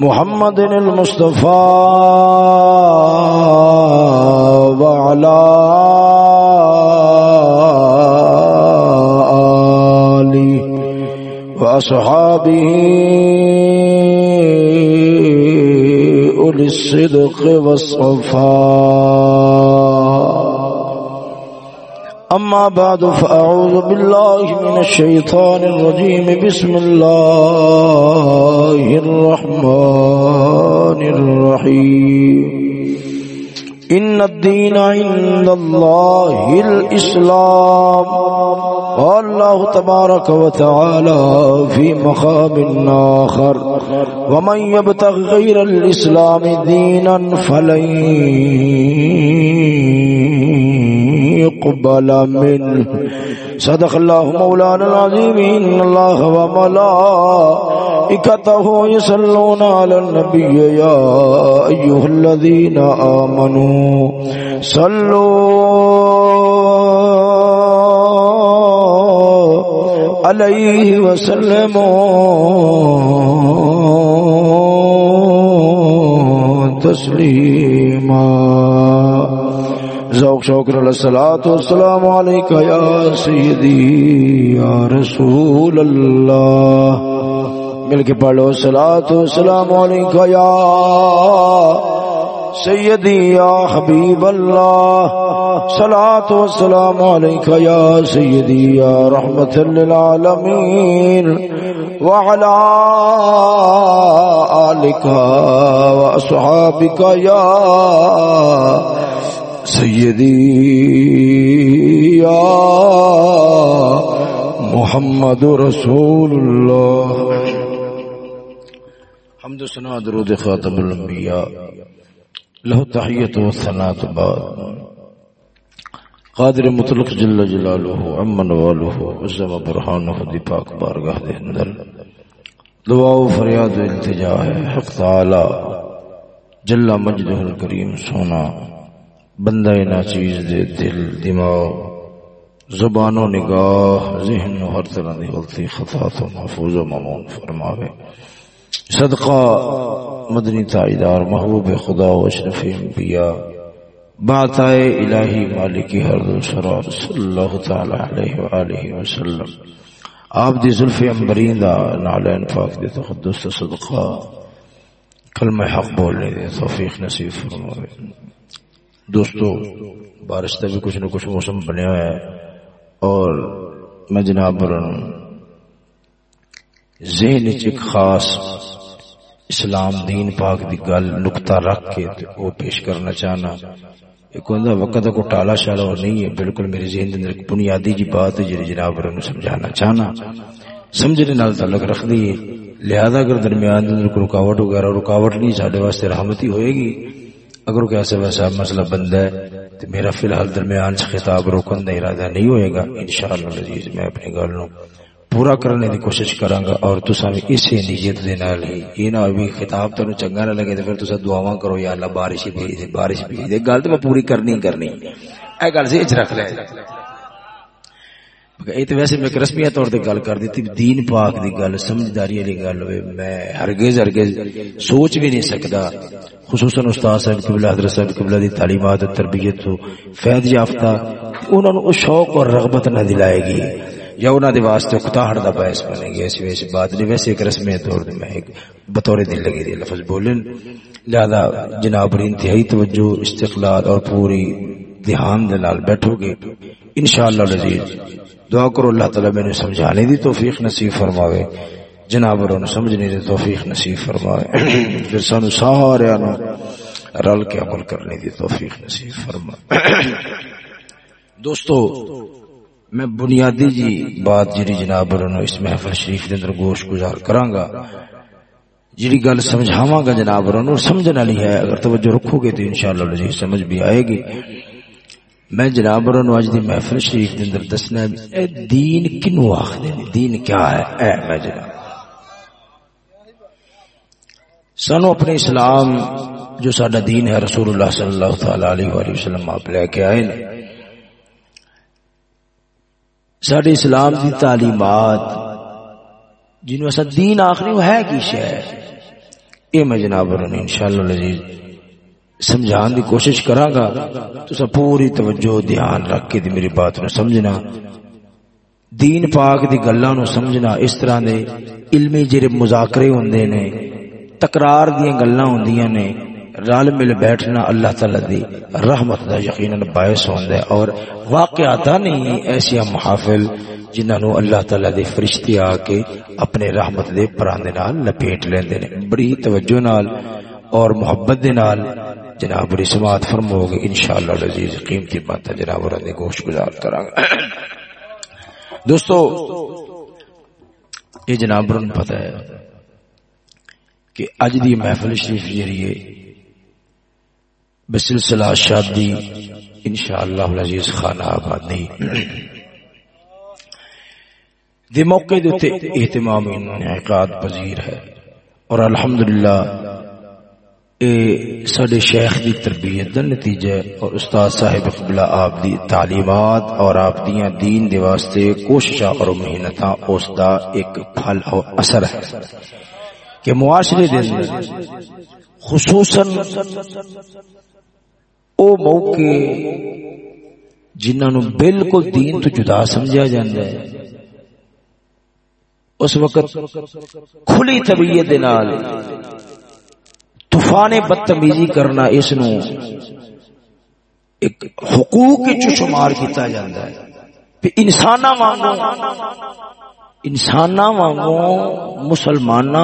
محمد المصطفى وعلى آله وأصحابه أولي الصدق والصفاق أما بعد فأعوذ بالله من الشيطان الرجيم. بسم الله الرحمن الرحيم. إن الدين عند الله الإسلام. قال الله تبارك وتعالى في مقام آخر. ومن يبتغ غير الإسلام دينا فلن يقبل منه صدق الله مولانا العظيم إن الله وملائكته يصلون على النبي يا أيها الذين آمنوا صلوا عليه وسلموا تسليما ذوق شوق الصلاة والسلام عليك يا سيدي يا رسول الله مل کے پڑھو صلاة والسلام عليك يا سيدي يا حبيب الله صلاة والسلام عليك يا سيدي يا رحمة للعالمين وعلى آلك وأصحابك يا سیدی یا محمد رسول اللہ۔ حمد سنا درود خاتم الانبیاء۔ لہو تحیت و ثنات بعد۔ قادر مطلق جل جلالہ، عمن والہ عزم برحانہ دی پاک بارگاہ دے اندر۔ دعا و فریاد و التجا ہے، حق تعالی۔ جل مجدہ الکریم، سونا۔ بندہ نا چیز دے دل، دماغ زبان و نگاہ، ذہن و ہر طرح دی غلطی خطا تو محفوظ و ممون فرماوے۔ صدقہ مدنی تائیدار، محبوب خدا و اشرف انبیاء بات آئے الہی مالکی ہر دو سرار صلی اللہ تعالی علیہ وآلہ وسلم۔ آپ دی ظلف امبرین دا نعلین پاک دی تقدس صدقہ، کلمہ حق بولنے دے توفیق نصیب فرماوے۔ دوستو بارش کا بھی کچھ نہ کچھ موسم بنیا ہوا ہے۔ اور میں جناب ذہن ایک خاص اسلام دین پاک دی گل، نقطہ رکھ کے وہ پیش کرنا چاہنا۔ ایک ہوندا وقت کو ٹالا شالا اور نہیں ہے بالکل میرے ذہن اندر ایک بنیادی جی بات ہے جی جناب سمجھانا چاہنا۔ سمجھنے نال تعلق رکھ دی۔ لہذا اگر درمیان اندر کوئی رکاوٹ وغیرہ، رکاوٹ نہیں، ساڈے واسطے رحمت ہی ہوئے گی۔ اگر کوئی ایسا ویسا مسئلہ بند ہے تو میرا فی الحال درمیان سے خطاب روکن کا ارادہ نہیں ہوئے گا، انشاءاللہ عزیز، میں اپنی گل نو پورا کرنے کی کوشش کراں گا اور تسا بھی اسی نیت دے نال ہی۔ یہ نہ ابھی خطاب تانوں چنگا نہ لگے تے پھر تسا دعاواں کرو، یا اللہ بارش بھیج دے، بارش بھیج دے۔ گل تے میں پوری کرنی کرنی۔ اے گل سے رکھ لے۔ یہ تو ویسے میں رسمی طور پہ گل کر دیتی، دین پاک دی گل، سمجھداری والی گل ہوئے، میں ہرگز ہرگز سوچ بھی نہیں سکتا خصوصاً استاد صاحب، قبلہ حضرت صاحب، قبلہ دی تعلیمات، تربیت تو فیض یافتہ انہوں نے شوق اور رغبت نہ دلائے گی، یا انہوں دے واسطے کتاہڑ دا باعث بنے گی۔ ایسی ویسی بات نہیں، ویسے ایک رسمی طور پہ میں ایک بطور دل لگی دی، لفظ بولن۔ لہذا جناب انتہائی توجہ، استقلال اور پوری دھیان دلال بیٹھو گے۔ انشاءاللہ لذیذ۔ دعا کرو، اللہ تعالی میں نے سمجھانے دی توفیق نصیب فرماوے۔ جناب اور سمجھنے دی توفیق نصیب فرماوے۔ پھر سانو سارے نو رل کے عمل کرنے دی توفیق نصیب فرما دوستو، میں بنیادی جی بات جی جناب اور اس محفل شریف کے اندر گوش گزار کراں گا جی گل سمجھاواں گا جناب اور سمجھنے والی ہے، اگر توجہ رکھو گے تو انشاءاللہ شاء سمجھ بھی آئے گی۔ میں جناب اور اج دی محفل شریف دے اندر دسنا اے دین کنو آخدے نے؟ دین کیا ہے؟ اے میں جناب۔ سانو اپنے اسلام جو ساڈا دین ہے رسول اللہ صلی اللہ تعالی علیہ وآلہ وسلم آپ لے کے آئے نے، ساڈے اسلام دی تعلیمات جنوں اسا دین آخری وہ ہے کی شے؟ اے میں جناب اور انشاءاللہ العزیز سمجھان دی کوشش کراں گا تو پوری توجہ دھیان رکھ کے دی میری بات نو سمجھنا۔ دین پاک دی گلاں نو سمجھنا اس طرح دے علمی جڑے مذاکرے ہوندے نے، تکرار دی گلاں ہوندیاں نے، رل مل بیٹھنا اللہ تعالی دی رحمت دا یقینا باعث ہوندا ہے۔ اور واقعات نہیں ایسی محافل جنہاں نو اللہ تعالی دے فرشتے آ کے اپنے رحمت دے پراندے نال لپیٹ لیندے نے۔ بڑی توجہ نال اور محبت دے نال جناب بڑی سماعت فرمو گے، انشاءاللہ العزیز قیمتی بات ہے جناب، اور نے گوشت گزار کراں گا دوستو، یہ جناب برن پتہ ہے کہ اج دی محفل شریف جریے بسلسلہ شادی انشاءاللہ العزیز خانہ آبادی۔ دی موقع دیتے اہتمام انعقاد پذیر ہے، اور الحمدللہ اے سڈے شیخ دی تربیت دا نتیجہ اور استاد صاحب قبلہ آپ دی تعلیمات اور آپ دیاں دین دے واسطے کوششاں اور محنتاں اس دا ایک پھل اور اثر ہے کہ معاشرے دے اندر خصوصاً او موقع جنہاں نو بالکل دین تو جدا سمجھا جاندا ہے، اس وقت کھلی طبیعت دے نال طوفان بدتمیزی کرنا اس نو ایک حقوق شمار کیتا جاتا ہے۔ انسان وانگو انسان وانگو مسلمان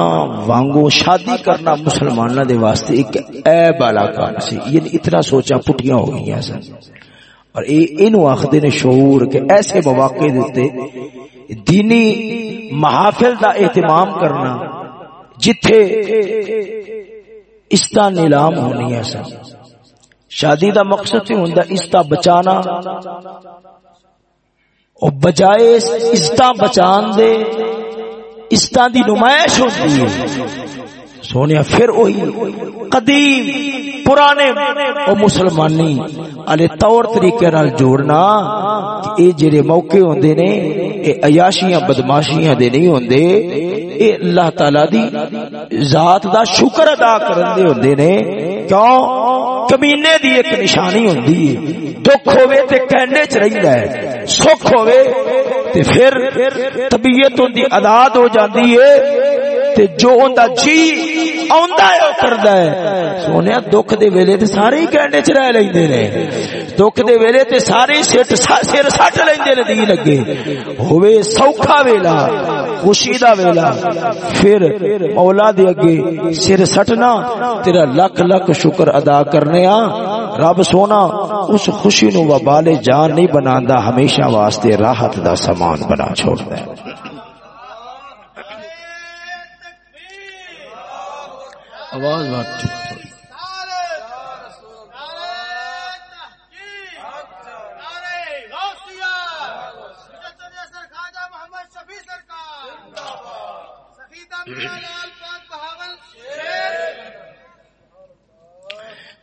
وانگو شادی کرنا مسلمان دے واسطے ایک عیب والا کام سی۔ یعنی اتنا سوچا پٹیاں ہو گئی سن۔ اور اے اینو آخدے نے شعور کہ ایسے مواقع دیتے دینی محافل دا اہتمام کرنا، جتھے اس کا نیلام ہونی ہے سر شادی دا مقصد ہی ہوندا اس کا بچانا۔ اور بجائے اس کا بچان دے اس دی نمائش ہوتی ہے۔ سونے پھر وہی قدیم، پرانے او مسلمانی والے طور طریقے نال جوڑنا اے جڑے موقع ہوندے نے، اے عیاشیاں، بدماشیاں دے نہیں ہوندے، اے اللہ تعالی دی ذات دا شکر ادا کرن دے ہوندے نے، کیوں؟ کمینے دی ایک نشانی ہوندی ہے۔ دکھ ہوے تے کہنے چ رہندا ہے۔ سکھ ہوے تے پھر طبیعت ہوندی آزاد ہو جاندی ہے۔ تے جو اوندا جی اوندا ہے او کردا ہے۔ سونیا دکھ دے ویلے تے سارے ہی کہنے چ رہ لیندے نے۔ دکھ دے ویلے تے سارے سٹ سر سٹ لیندے نے دی لگے ہوے سوکھا ویلا، خوشی دا ویلا۔ پھر مولا دے اگے سر سٹنا، تیرا لکھ لکھ شکر ادا کرنے آ رب سونا، اس خوشی نو وبال جان نہیں بناندا ہمیشہ واسطے راحت دا سامان بنا چھوڑدا ہے۔ آواز بات ٹھیک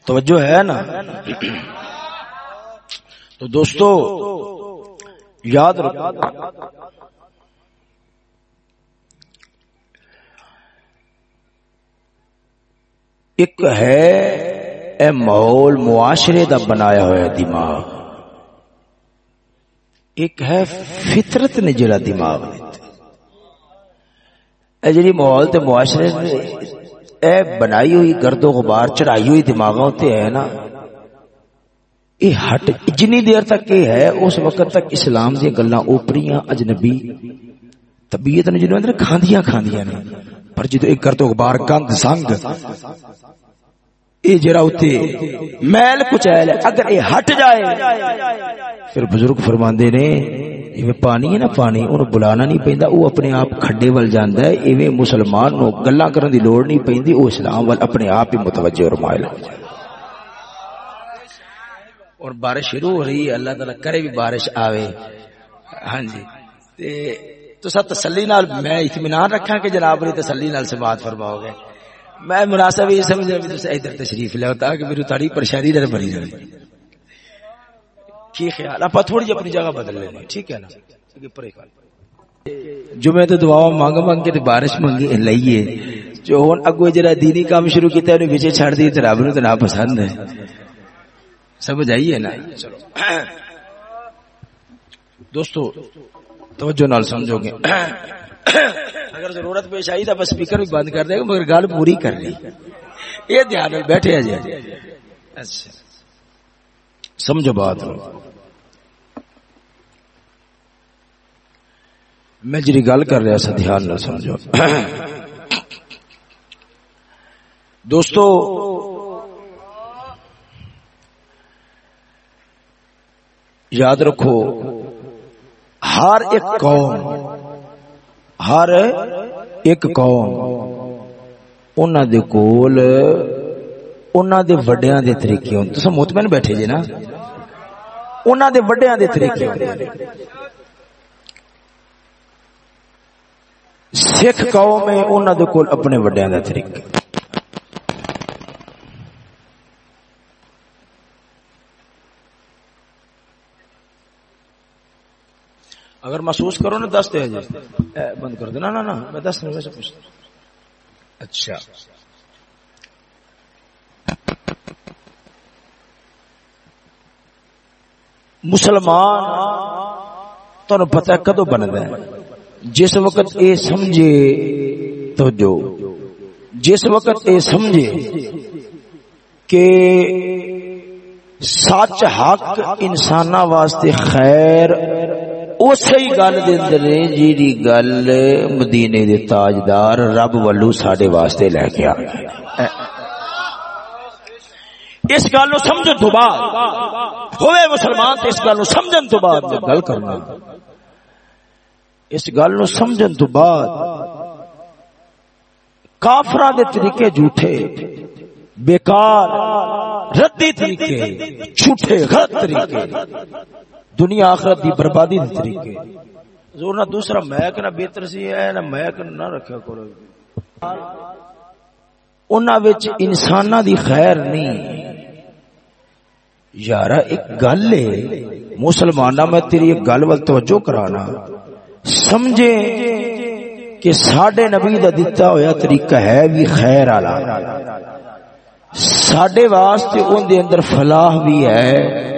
توجہ ہے نا؟ تو دوستو یاد رکھو ایک ہے اے ماحول معاشرے دا بنایا ہوا دماغ۔ ایک ہے فطرت نے جڑا دماغ اے جڑی ماحول تے معاشرے اے بنائی ہوئی گرد و غبار چڑھائی ہوئی دماغوں تے ہے نا یہ ہٹ جنی دیر تک یہ ہے، اس وقت تک اسلام دی گلاں اوپریاں اجنبی طبیعت نے جنوں اندر کھاندیاں کھاندیاں نے۔ پر جدو ایک گرد و غبار گند سنگ اے جرا اتے میل کچیل اگر اے ہٹ جائے۔ پھر بزرگ فرماندے نے، ایویں پانی ہے نا، پانی انہوں بلانا نہیں پیندا، او اپنے آپ کھڈے ول جاندا ہے، ایویں مسلمان نو گلاں کرن دی لوڑ نہیں پیندی او اسلام ول اپنے آپ ہی متوجہ اور مائل۔ ہو جائے اور بارش شروع ہو رہی ہے، اللہ تعالی کرے بھی بارش آوے۔ ہاں جی۔ تے تو سب تسلی نال میں اطمینان رکھا کہ جناب نے تسلی نال سے بات فرماؤ گے۔ میں مناسب یہ سمجھا بھی تسے ادھر تشریف لے ہوتا کہ میری تاری پریشانی نہ بنی رہے کی خیال؟ آپ تھوڑی جی اپنی جگہ بدل لیں ٹھیک ہے نا؟ جو میں تو دعا مانگ مانگ کے بارش منگی لئیے جو ہن اگو جڑا دینی کام شروع کیتا ہے، انہیں وچے چھڑ دی، تے رب نو تے نہ پسند ہے۔ سمجھ آئیے نا؟ چلو۔ دوستو، توجہ نال سمجھو گے۔ اگر ضرورت پیش آئی تو بس سپیکر بھی بند کر دے گا، مگر گل پوری کر لی۔ یہ دھیان بیٹھے جی اچھا۔ سمجھو بات۔ میں جی گل کر رہا سا، دھیان نہ سمجھو۔ دوستو، یاد رکھو، ہر ایک قوم ہر ایک قوم، انہاں دے کول، انہاں دے وڈیاں دے طریقے ہوندے تساں مطمئن بیٹھے جی نا؟ انہاں دے وڈیاں دے طریقے ہوندے سکھ قوم ہے، انہاں دے کول اپنے وڈیاں دے طریقے۔ اگر محسوس کرو نا دس دے جی۔ بند کر دینا نا نا میں دس نہیں سے پوچھتا اچھا۔ مسلمان تو پتہ ہے کدو بنتا ہے۔ جس وقت اے سمجھے تو جو جس وقت اے سمجھے کہ سچ حق انسان واسطے خیر اسی گل دے اندر جیڑی گل مدینے دے تاجدار رب ولو ساڈے واسطے لے کے آ اس گل نو سمجھن تو بعد، ہوئے مسلمان تے اس گل نو سمجھن تو بعد گل کرنا۔ اس گل نو سمجھن تو بعد کافراں دے طریقے جھوٹے، بیکار، ردی طریقے، جھوٹے، غلط طریقے۔ دنیا آخرت دی بربادی دی طریقے۔ زور نہ دوسرا محک نہ بہتر سی ہے، نہ محک نہ رکھا کرو۔ انہاں وچ انساناں دی خیر نہیں۔ یار ایک گل ہے۔ مسلماناں، میں تیری ایک گل ول توجہ کرانا۔ سمجھے کہ ساڈے نبی دا دتا ہویا طریقہ ہے بھی خیر والا۔ ساڈے واسطے اون دے اندر فلاح بھی ہے۔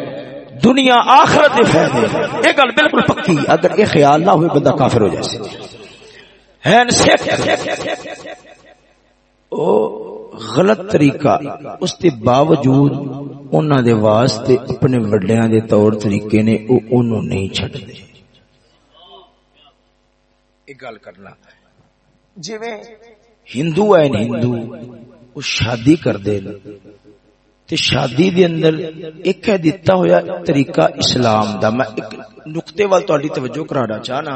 دنیا آخرت دے فائدے یہ گل بالکل پکی۔ اگر یہ خیال نہ ہوئے، بندہ کافر ہو جائے۔ او غلط طریقہ۔ اس کے باوجود انہوں دے واسطے اپنے وڈیاں دے طور طریقے نے او انہوں نہیں چھٹ دے ایک گل کرنا۔ جی ہندو ہے ہندو، وہ شادی کر تے شادی دے اندر ایک ہے دیتا ہویا طریقہ اسلام دا۔ میں ایک نقطے وال تہاڈی توجہ کرانا چاہنا۔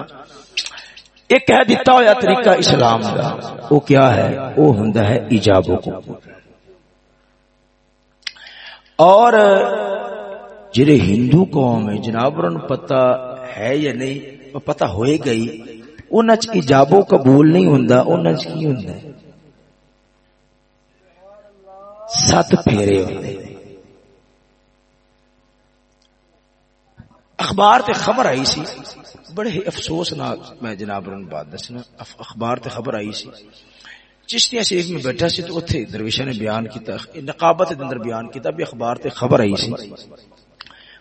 ایک ہے دیتا ہویا طریقہ اسلام دا۔ او کیا ہے؟ او ہوندا ہے ایجاب کو اور جڑے ہندو قوم ہے، جناب ان پتہ ہے یا نہیں؟ پتہ ہوئے گئی۔ انہاں چ ایجابو قبول نہیں ہوندا۔ انہاں چ کی ہوندا ہے؟ ست پھیرے۔ اخبار تے خبر آئی سی۔ بڑے افسوس ناک میں جناب رن بات دسنا۔ اخبار تے خبر آئی سی۔ چشتیاں شریف میں بیٹھا سی تو اتھے درویشہ نے بیان کیتا۔ نقابت دے اندر بیان کیتا بھی اخبار تے خبر آئی سی۔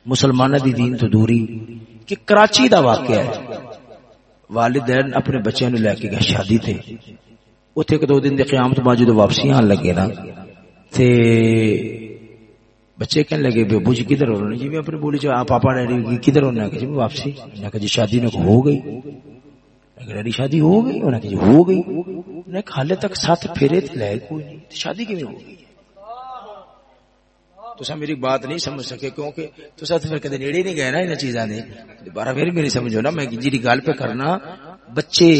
مسلمانہ دی دین تو دوری کہ کراچی دا واقعہ ہے۔ والدین اپنے بچے نے لے کے گئے شادی تھے اتھے کہ دو دن دے قیامت باجو واپسی آن لگے نا۔ تے بچے کہنے لگے، بے ابو جی کدھر ہو رہے جی میں اپنے بولی جو پاپا ڈیڈی کدھر ہونا ہے؟ جی میں جی، واپسی۔ نے کہا جی شادی نے ہو گئی۔ ڈیڈی، شادی ہو گئی؟ انہوں نے کہا جی ہو گئی۔ نے حالے تک ساتھ پھیرے تھے لائے کوئی نہیں۔ شادی کی ہو گئی؟ تو میری بات نہیں سمجھ سکے، کیونکہ تو پھر کدے نیڑے نہیں گئے نا ان چیزاں دے۔ دوبارہ پھر میری سمجھو نا میں جی گل پہ کرنا، بچے،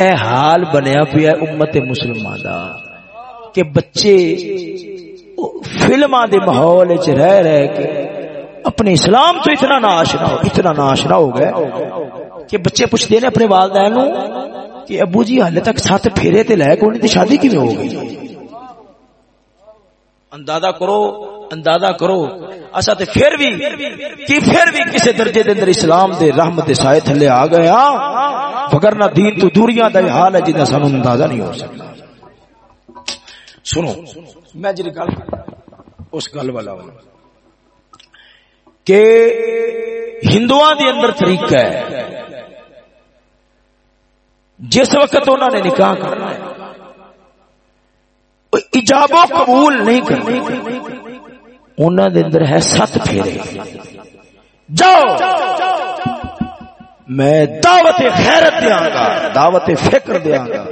اے حال بنیا پیا امت مسلمان دا۔ کہ بچے فلما دے ماحول وچ رہ رہ کے اپنے اسلام تو اتنا ناشنا ہو اتنا ناشنا ہو گئے کہ بچے پوچھتے ہیں اپنے والدین نو کہ ابو جی حالے تک سات پھیرے تے لے کونی تے شادی کیویں ہو گئی؟ اندازہ کرو اندازہ کرو۔ اسا تے پھر بھی کہ پھر بھی کسے درجے دے اندر اسلام دے رحمت دے سائے تھلے آ گئے ہاں۔ وگرنہ دین تو دوریاں دا حال ہے جنہ سانو اندازہ نہیں ہو سکتا۔ سنو، میں جی گل اس گل والا ہوں کہ ہندو دے اندر طریقہ ہے، جس وقت انہوں نے نکاح کرنا ہے ایجاب و قبول نہیں کرنا انہوں دے اندر ہے ست پھیرے۔ جاؤ، میں دعوت خیرت دیا گا، دعوت فکر دیا گا۔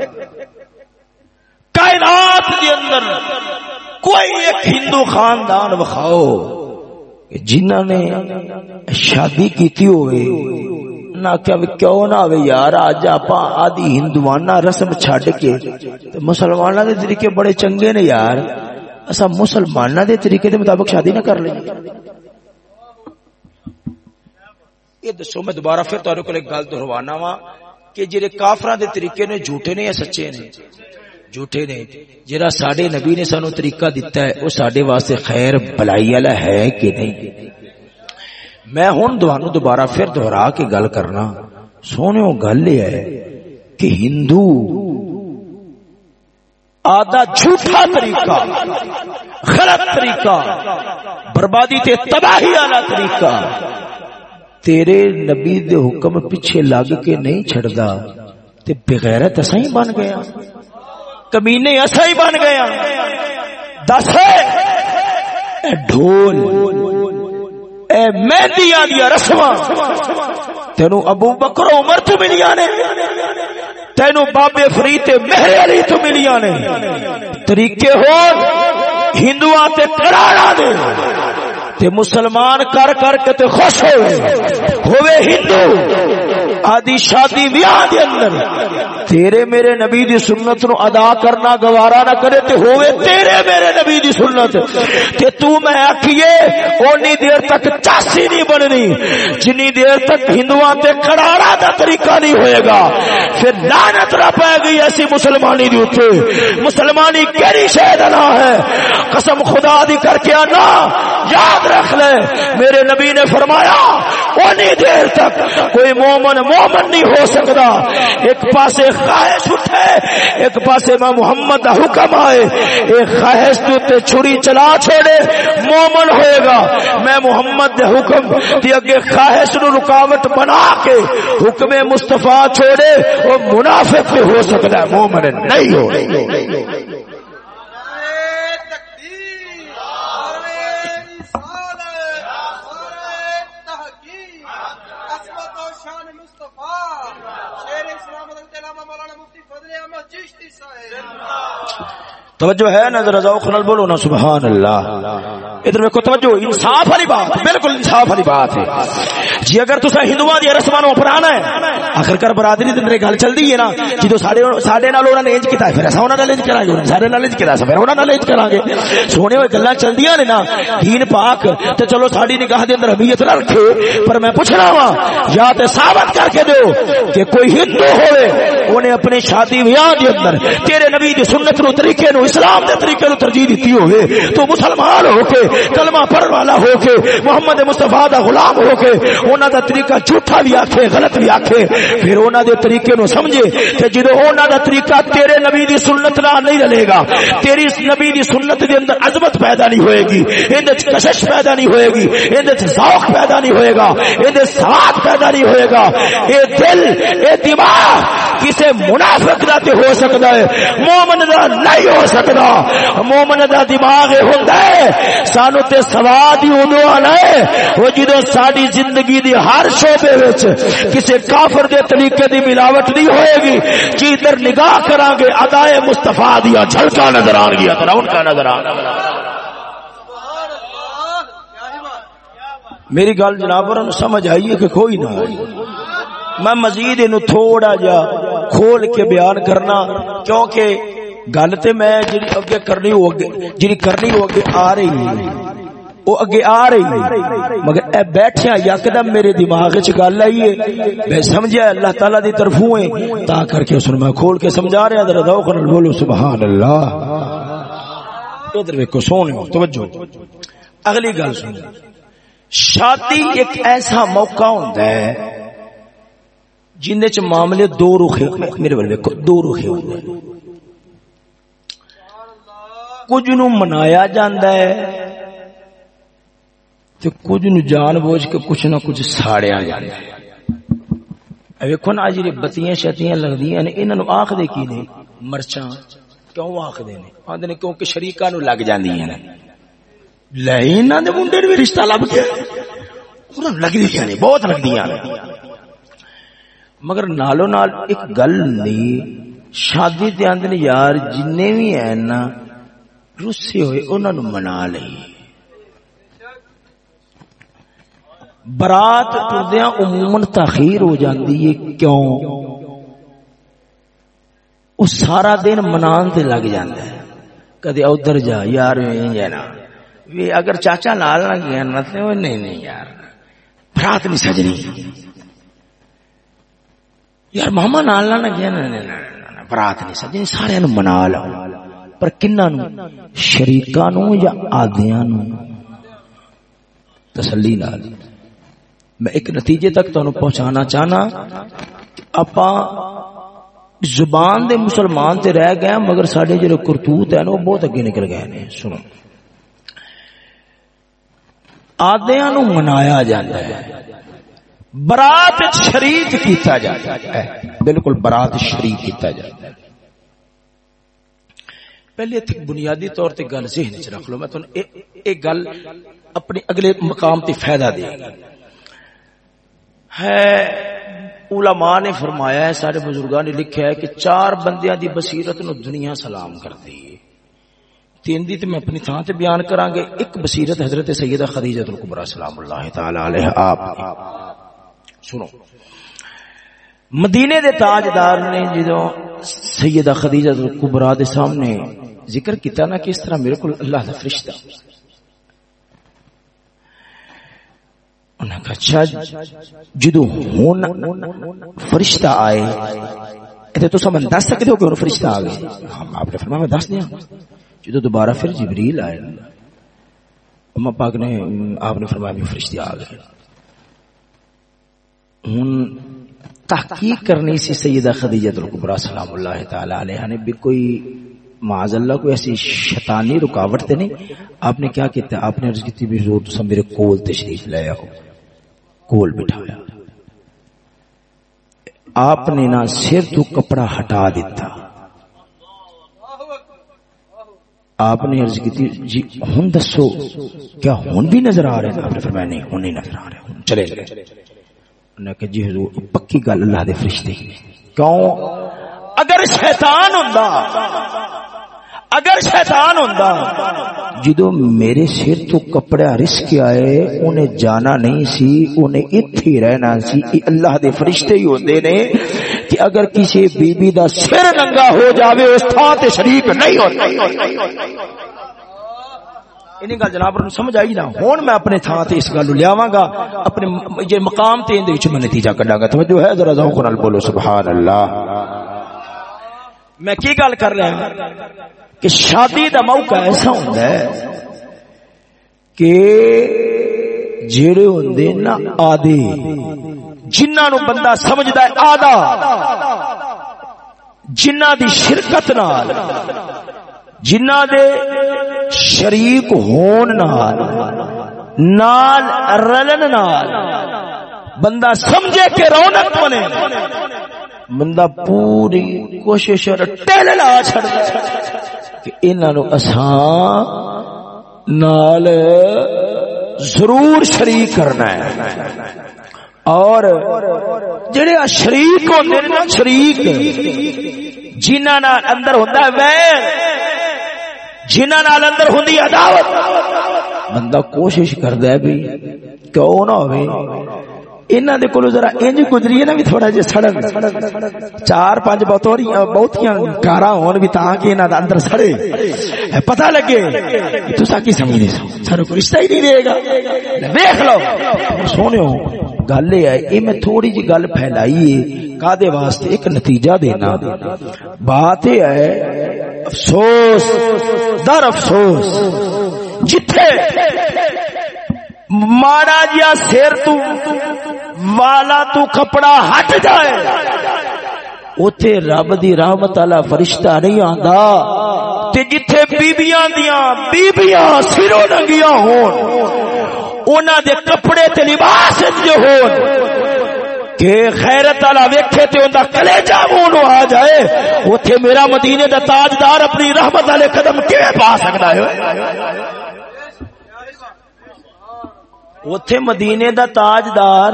کائنات کے اندر کوئی ایک ہندو خاندان بخاؤ جنہ نے شادی کی ہوئے، نہ کیوں نہ ہوئے یار، آج آپ آدھی ہندوانہ رسم چھڈ کے مسلمانہ دے طریقے بڑے چنگے نے یار۔ اصا مسلمانہ دے طریقے دے مطابق شادی نہ کر لیں۔ یہ دسو میں دوبارہ پھر تہاڈے کول ایک گل دہروانا وا کہ جڑے کافراں دے طریقے نے جھوٹے نے یا سچے نے؟ جھوٹے نے جڑا ساڈے نبی نے سانو طریقہ دتا ہے، او ساڈے واسطے خیر بلائی والا ہے کہ نہیں؟ میں ہن دوانو دوبارہ پھر دہرا کے گل کرنا۔ سونےو گل یہ ہے کہ ہندو آدھا جھوٹا طریقہ، غلط طریقہ، بربادی تے تباہی والا طریقہ تیرے نبی دے حکم پیچھے لگ کے نہیں چھڑدا، تے بغیرت اسا ہی بن گیا کمینے اسا ہی بن گیا ہاں۔ دس ڈھول۔ اے مہندیاں دیا رسما تینو ابو بکر عمر تو ملیاں نے۔ تینو بابے فرید مہر علی تو ملیاں نے۔ طریقے ہو ہندو تے کراڑا دے۔ تے مسلمان کر کر کے تے خوش ہوئے۔ ہوئے ہندو۔ آدی شادی بیاہ دے اندر۔ تیرے میرے نبی دی سنت نو ادا کرنا گوارا نہ کرے تے ہوئے تیرے میرے نبی دی سنت۔ تے تو میں آکھیے، اونی دیر تک چاسی نہیں بننی۔ جنی دیر تک ہندوان تے کڑاڑا دا طریقہ نہیں ہوئے گا۔ پھر لعنت رہ پائے گئی ایسی مسلمانی دی اٹھے مسلمانی کیری شہد نہ ہے؟ قسم خدا دی کر کے آنا۔ یاد رکھ لے۔ میرے نبی نے فرمایا، اونی دیر تک کوئی مومن مومن نہیں ہو سکتا۔ ایک پاسے خواہش اٹھے، ایک پاسے میں محمد حکم آئے۔ ایک خواہش تے چھری چلا چھوڑے، مومن ہوئے گا۔ میں محمد دے حکم تے اگے خواہش نو رکاوٹ بنا کے حکم مصطفیٰ چھوڑے، وہ منافق ہو سکتا ہے، مومن نہیں ہو۔ توجہ ہے نظر ذوق نال بولو نا، سبحان اللہ۔ ادھر دیکھو توجہ، انصاف والی بات، بالکل انصاف والی بات ہے۔ جی اگر تسا ہندوؤں دی رسماں نو اپنانا ہے، آخر کر برادری دے اندر گل چلدی ہے نا جدوں ساڈے ساڈے نال انہاں نے انج کیتا ہے، پھر اساں انہاں نال انج کران گے ساڈے نال انج کیتا پھر انہاں نال انج کران گے سونے ہوئے گلاں چلدیاں نے نا، دین پاک تے چلو ساڈی نگاہ دے اندر اہمیت نہ رکھے۔ پر میں پوچھنا وا، یا تے ثابت کر کے دیو کہ کوئی ہندو ہوئے، اونے اپنی شادی بیاہ دے اندر تیرے نبی دی سنت نو طریقے نو، اسلام دے طریقے نو ترجیح دیتی ہوئے۔ تو مسلمان ہو کے، کلمہ پڑھن والا ہو کے، محمد مصطفی دا غلام ہو کے انہاں دا طریقہ جھوٹا بھی آکھے، غلط بھی آکھے۔ پھر انہاں دے طریقے نو سمجھے کہ جدو انہاں دا طریقہ تیرے نبی دی سنت نال نہیں رلے گا، تیری اس نبی دی سنت دے اندر عظمت پیدا نہیں ہوئے گی اندر وچ کشش پیدا نہیں ہوئے گی اندر وچ ذوق پیدا نہیں ہوئے گا اندر سواد پیدا نہیں ہوئے گا۔ اے دل، اے دماغ، کسے منافق دا تے ہو سکدا ہے، مومن دا نہیں ہو سکدا۔ مومن دا دماغ ہوندا ہے، سانو تے سواد ہی اودوں آنا ہے۔ وہ جدوں ساڈی زندگی دی ہر شعبے وچ کسے کافر دے طریقے دی ملاوٹ نہیں ہوئے گی۔ جی ادھر نگاہ کران گے، ادائے مصطفی دیا جھلکا نظر آن گیا ترا کا نظر آن میری گل جناب سمجھ آئی ہے کہ کوئی نہ آئی میں مزید انہوں تھوڑا جا کھول کے بیان کرنا، کیونکہ گل تے میں جڑی اگے کرنی ہو اگے جڑی کرنی ہو اگے آ رہی ہے۔ وہ اگے آ رہی ہے۔ مگر اے بیٹھیا یکدم میرے دماغ وچ گل آئی ہے۔ میں سمجھیا اللہ تعالی دی طرفوں ہے۔ تا کر کے اس میں کھول کے سمجھا رہا ذرا ذوق نال بولو سبحان اللہ ادھر ویکھو، سونے توجہ۔ اگلی گل سن شادی ایک ایسا موقع ہوندا ہے جن چ معاملے دو رخے میرے بل ویکو دو رخے ہوتے کچھ نو منایا جاندہ ہے۔ تو کچھ نو جان بوجھ کے کچھ نہ کچھ ساڑیا جاندہ ہے ویکو نا جی بتیاں شتیاں لگدیاں نے، انہاں نو آکھ دے کی نے؟ مرچاں۔ کیوں آکھ دے نے؟ آندے نے کیونکہ شریکاں نو لگ جاندیاں نے۔ لے، انہاں دے منڈے نو رشتہ لب گیا۔ انہاں لگدیاں نے، بہت لگدیاں نے۔ مگر نالو نال ایک گل نہیں شادی تے آندے یار جن بھی ہیں نا، رسے ہوئے انہوں نے منا لئی۔ برات ٹردیا عموماً تاخیر ہو جاندی ہے، کیوں؟ وہ سارا دن منان تے لگ جاندا ہے۔ کدی ادھر جا، یار یہ نا اگر چاچا نال نہ گیا مطلب نہ تو نہیں نہیں یار۔ برات نہیں سجنی۔ یار، ماما نال نہ گیا برات نہیں سجنی، سارے نو منا لو۔ پر کنہ نو شریکا نو یا آدیا نو تسلی نال۔ میں ایک نتیجے تک تو پہنچانا چاہنا۔ اپا زبان دے مسلمان تے رہ گئے مگر ساڈے جڑے کرتوت ہیں وہ بہت اگے نکل گئے نے سنو۔ آدیا نو منایا جاتا ہے۔ برات شریک کیتا جاتا ہے۔ بالکل برات شریک کیتا جاتا ہے۔ پہلے تک بنیادی طور تے گل ذہن وچ رکھ لو۔ میں تانوں ایک گل اپنے اگلے مقام تے فائدہ دے گا ہے۔ علماء نے فرمایا ہے، سارے بزرگاں نے لکھیا ہے کہ چار بندیاں دی بصیرت نو دنیا سلام کردی ہے۔ تین دی تے میں اپنی تھان تے بیان کراں گے، ایک بصیرت حضرت سیدہ خدیجہ الکبریٰ سلام اللہ تعالی علیہ، آپ سنو۔ مدینے دے تاجدار نے جدو سیدہ خدیجہ کبرا دے سامنے ذکر کیتا نا کہ اس طرح میرے کو اللہ دا فرشتہ۔ انہاں کہا اچھا جدو ہون فرشتہ آئے تے تو سمجھ دس سکتے ہو کہ انہوں فرشتہ آ گئے؟ ہاں آپ نے فرمایا، میں دس دیا۔ جدو دوبارہ پھر جبریل آئے اما پاک نے، آپ نے فرمایا بھی فرشتے آ گئے۔ ہوں تحقیق کرنی سی سیدہ خدیجہ القبرا سلام اللہ تعالی علیہ نے، بھی کوئی معاذ اللہ، کوئی ایسی شیطانی رکاوٹ تے نہیں؟ آپ نے کیا کیتا آپ نے عرض کی تھی بھی حضور تو میرے کول تشریف لے آؤ۔ کول بٹھایا۔ آپ نے نہ سر تو کپڑا ہٹا دیتا۔ آپ نے عرض کی تھی جی ہن دسو، کیا ہن بھی نظر آ رہے ہیں؟ آپ نے فرمایا، نہیں ہن نہیں نظر آ رہے۔ چلے گئے۔ چلے کہ جی حضور، پکی گل اللہ دے فرشتے۔ کیوں؟ اگر شیطان ہوندا اگر شیطان ہوندا جدو میرے سر تو کپڑا رسک آئے، انہیں جانا نہیں سی، انہیں اتھی رہنا سی اللہ دے فرشتے ہی ہوندے نے کہ اگر کسی بی بی دا سر ننگا ہو جاوے، اس تھان تے شریک نہیں ہوتا انہیں گل جناب سمجھ آئی نا۔ ہوں میں اپنے تھان تے اس گل لیاواں گا۔ اپنے یہ مقام تے اندے وچ میں نتیجہ کڈاں گا۔ توجہ ہے، ذرا ذوق نال بولو، سبحان اللہ۔ میں کی گل کر رہا ہوں؟ کہ شادی دا موقع ایسا ہوندا ہے کہ جڑے ہوندے نا آدے جنہاں نو بندہ سمجھدا ہے آدھا، جنہاں دی شرکت نال جنہ دے شریک ہون نال نال رلن نال، بندہ سمجھے کہ رونق بنے۔ بندہ پوری کوشش اور ٹیل لا چھڑ کہ انہاں نو اساں نال ضرور شریک کرنا ہے۔ اور جڑے شریک ہوندے نا، شریک جنہاں نال اندر ہوندا ہے ویر جنہ نال اندر ہوندی عداوت، بندہ کوشش کردا ہے بھی کہ او نہ ہوئے انہاں دے کولو ذرا انج گزری ہے نا بھی تھوڑا جے سڑن۔ چار پانچ بہتوریاں بہتیاں کاراں ہون بھی تاں کہ انہاں دا اندر سڑے۔ پتہ لگے تساں کی سمجھ نہیں سو سارا کو رشتہ ہی نہیں رہے گا۔ دیکھ لو۔ سونےو گل یہ ہے یہ میں تھوڑی جی گل پھیلائی ہے کادے واسطے ایک نتیجہ دینا۔ بات یہ ہے، افسوس، در افسوس۔ جتھے ماڑا جیا سر تو والا تو کپڑا ہٹ جائے۔ اوتھے رب دی رحمت والا فرشتہ نہیں آندا۔ تے جتھے بیبییاں دیاں بیبییاں سروں ننگیاں ہون۔ انہاں دے کپڑے تے لباس جو ہون۔ کہ خیرت والا ویکھے تے اوندا کلیجہ منہ آ جائے۔ اوتھے میرا مدینے دا تاجدار اپنی رحمت والے قدم کیویں پا سکدا ہے؟ اتے مدینے دا تاجدار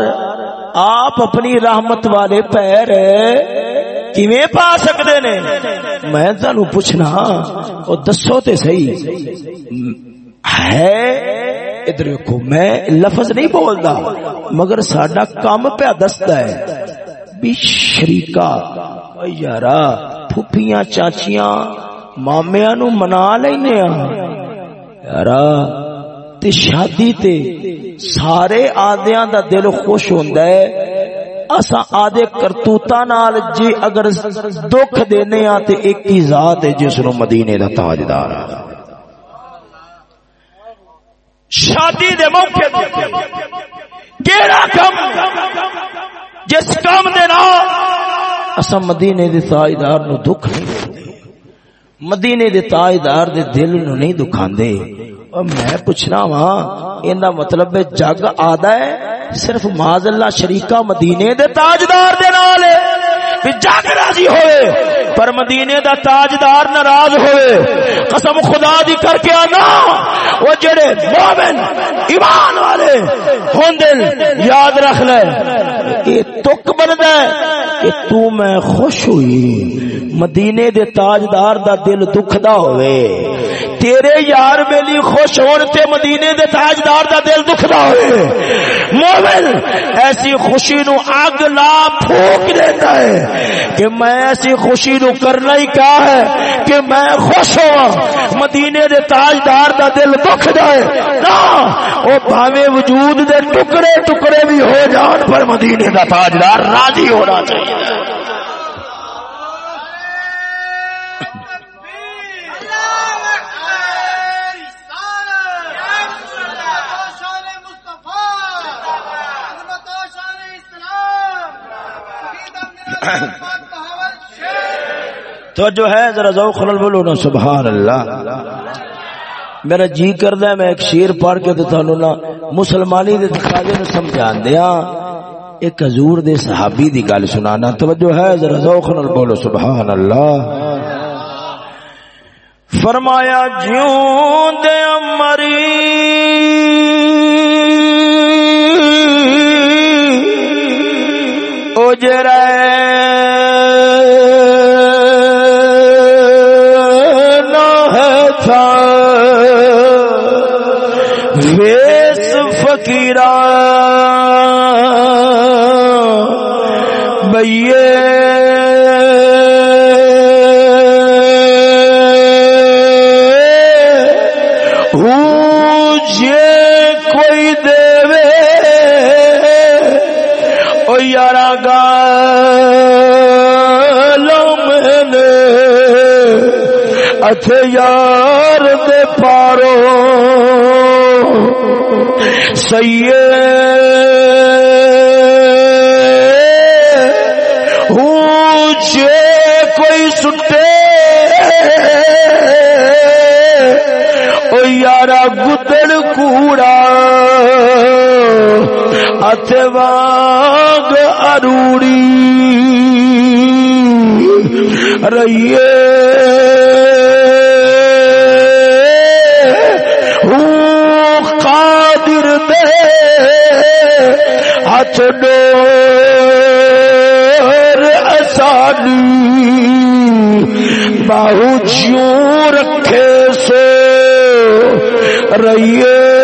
آپ اپنی رحمت والے پیر کیویں پا سکتے نے؟ میں تہن پوچھنا وہ دسو تے صحیح۔ ہے، ادھر دیکھو میں لفظ نہیں بولتا مگر سڈا کام پیا دستا ہے۔ بھی شریقا یارا پھوپیاں چاچیاں، مامیا نو منا لینے یارا تے شادی تے سارے آدیاں دا دل خوش ہوندا ہے۔ اسا آدے کرتوتا نال جی اگر دکھ دینے آ تے ایک ہی ذات ہے جس نو مدینے دا تاجدار ہے شادی دے موقع تے کیڑا کم جس کام دے نال اسا مدینے دے تاجدار نو دکھ نہیں۔ دیندے مدینے دے تاجدار دے دل نو نہیں دکھاندے۔ میں پوچھنا وا ان مطلب جگ آدھا ہے، صرف ماض اللہ شریقہ مدینے دے تاجدار دے نال جگ راضی ہوئے، پر مدینے دا تاجدار ناراض ہوئے۔ قسم خدا دی کر کے آنا، وہ جڑے مومن، ایمان والے ہوندل یاد رکھ لے۔ یہ تک بندا ہے کہ تو میں خوش ہوئی۔ مدینے دے تاجدار دا دل دکھدا ہوئے۔ تیرے یار میلی خوش ہون تے مدینے دے تاجدار دا دل دکھدا ہوئے۔ مومن، ایسی خوشی نو اگ لا پھوک دیتا ہے کہ میں ایسی خوشی نو کرنا ہی کیا ہے کہ میں خوش ہوا مدینے دے تاجدار دا دل دکھ جائے نا او بھاوے وجود دے ٹکڑے ٹکڑے بھی ہو جان پر مدینے دا تاجدار راضی ہونا چاہیے۔ تو جو ہے ذرا ذوق بولو نا، سبحان اللہ۔ میرا جی کردا میں ایک شیر پڑھ کے تے تانوں نا مسلمانی دے تقاضے نو سمجھان دیاں ایک حضور دے صحابی دی گل سنانا، توجہ ہے، ذرا ذوق نال بولو سبحان اللہ فرمایا جیوں دے امری او جرائے بئیے کوئی دے او یارا گا لو میں اچھے یار دے پارو۔ سیے ات واگ اروڑی رہیے قادر دے ہاتھ ڈور اسانی باہو جیوں رکھے سے رہیے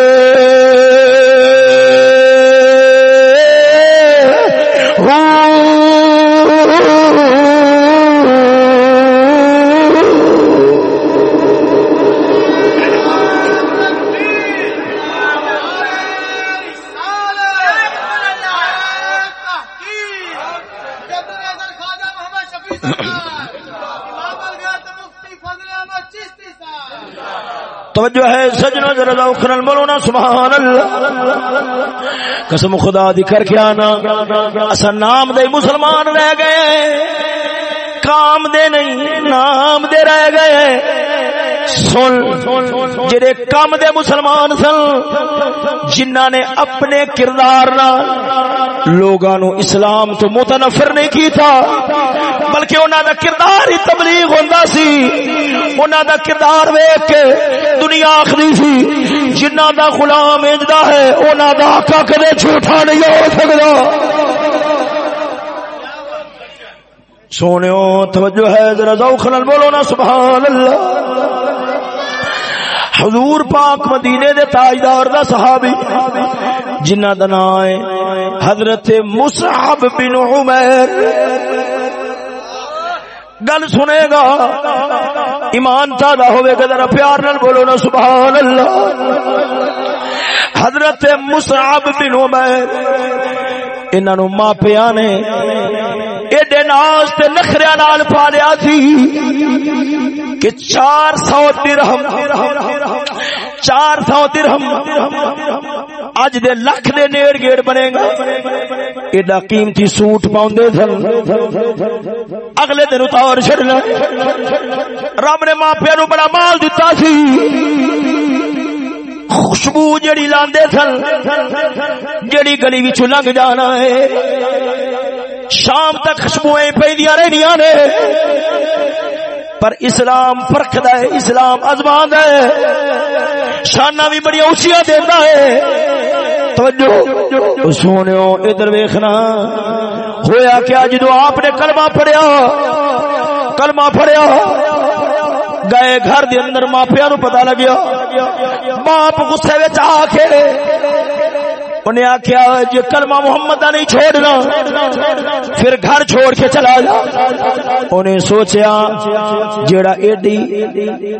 توجہ ہے سجنا ذرا ذوق بولو نا، سبحان اللہ۔ قسم خدا دی کر کے آنا۔ اسا نام دے مسلمان رہ گئے۔ کام دے نہیں، نام دے رہ گئے۔ سن، جڑے کام دے مسلمان سن جنہ نے اپنے کردار لوگاں نو اسلام تو متنفر نہیں کی تھا بلکہ انہاں دا کردار ہی تبلیغ ہوندا سی۔ انہاں دا کردار ویکھ کے دنیا آخری سی۔ جنہ دا غلام انجدا ہے، انہاں دا آقا کدے جھوٹا نہیں ہو سکدا۔ سونے توجہ ہے، ذرا ذوق نال بولو نا سبحان اللہ حضور پاک مدینے دے تاجدار دا صحابی جنہ دا نام ہے حضرت مصعب بن عمر۔ گل سنے گا۔ ایمان تازہ ہوئے گا، ذرا پیار نال بولو نا سبحان اللہ حضرت مصعب بن عمر، انہاں ماپیاں نے ایڈے ناز تے نخریا نال پالیا سی کہ چار سو درہم، چار سو درہم۔ اج دے لکھ دے نیڑ گیڑ بنے گا۔ ایڈا قیمتی سوٹ پاؤندے سن۔ اگلے دن اتار چھڑنا رب نے ماپیا نو بڑا مال دتا سی۔ خوشبو جڑی لاندے سن، جڑی گلی وچ لنگ جانا ہے۔ شام تک خوشبوئیں پہ دیا رہی نے۔ پر اسلام پرکھد ہے، اسلام ازمان ہے۔ شانہ بھی بڑی اچھیا دیتا ہے۔ توجہ سونے ادھر ویخنا ہویا کیا جدو آپ نے کلمہ پڑیا کلمہ پڑیا گئے گھر دے اندر ماپیا نو پتا لگیا۔ باپ غصے آ کے انہیں آخیا جی کلمہ محمد نہیں چھوڑنا، پھر گھر چھوڑ کے چلا جا۔ انہیں سوچیا، جیڑا ایڈی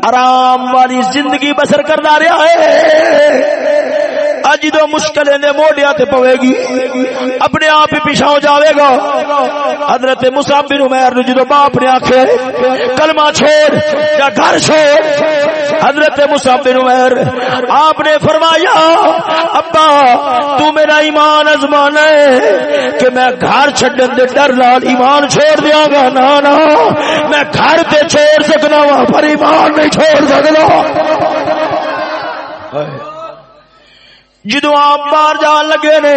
آرام والی زندگی بسر کرنا رہا ہے۔ اج دو مشکل نے موڈیا تے پوے گی، اپنے آپ ہی پیچھا ہو جاوے گا۔ حضرت مصعب بن عمر نے جدو باپ نے آکھے، کلمہ چھوڑ یا گھر چھوڑ حضرت مصعب بن عمر آپ نے فرمایا، ابا، تو میرا ایمان ازمان ہے کہ میں گھر چھڈن دے ڈر نال ایمان چھوڑ دیاں گا۔ نا نا، میں گھر تے چھوڑ سکنا وا، پر ایمان نہیں چھوڑ سکنا۔ جدو آپ باہر جان لگے نے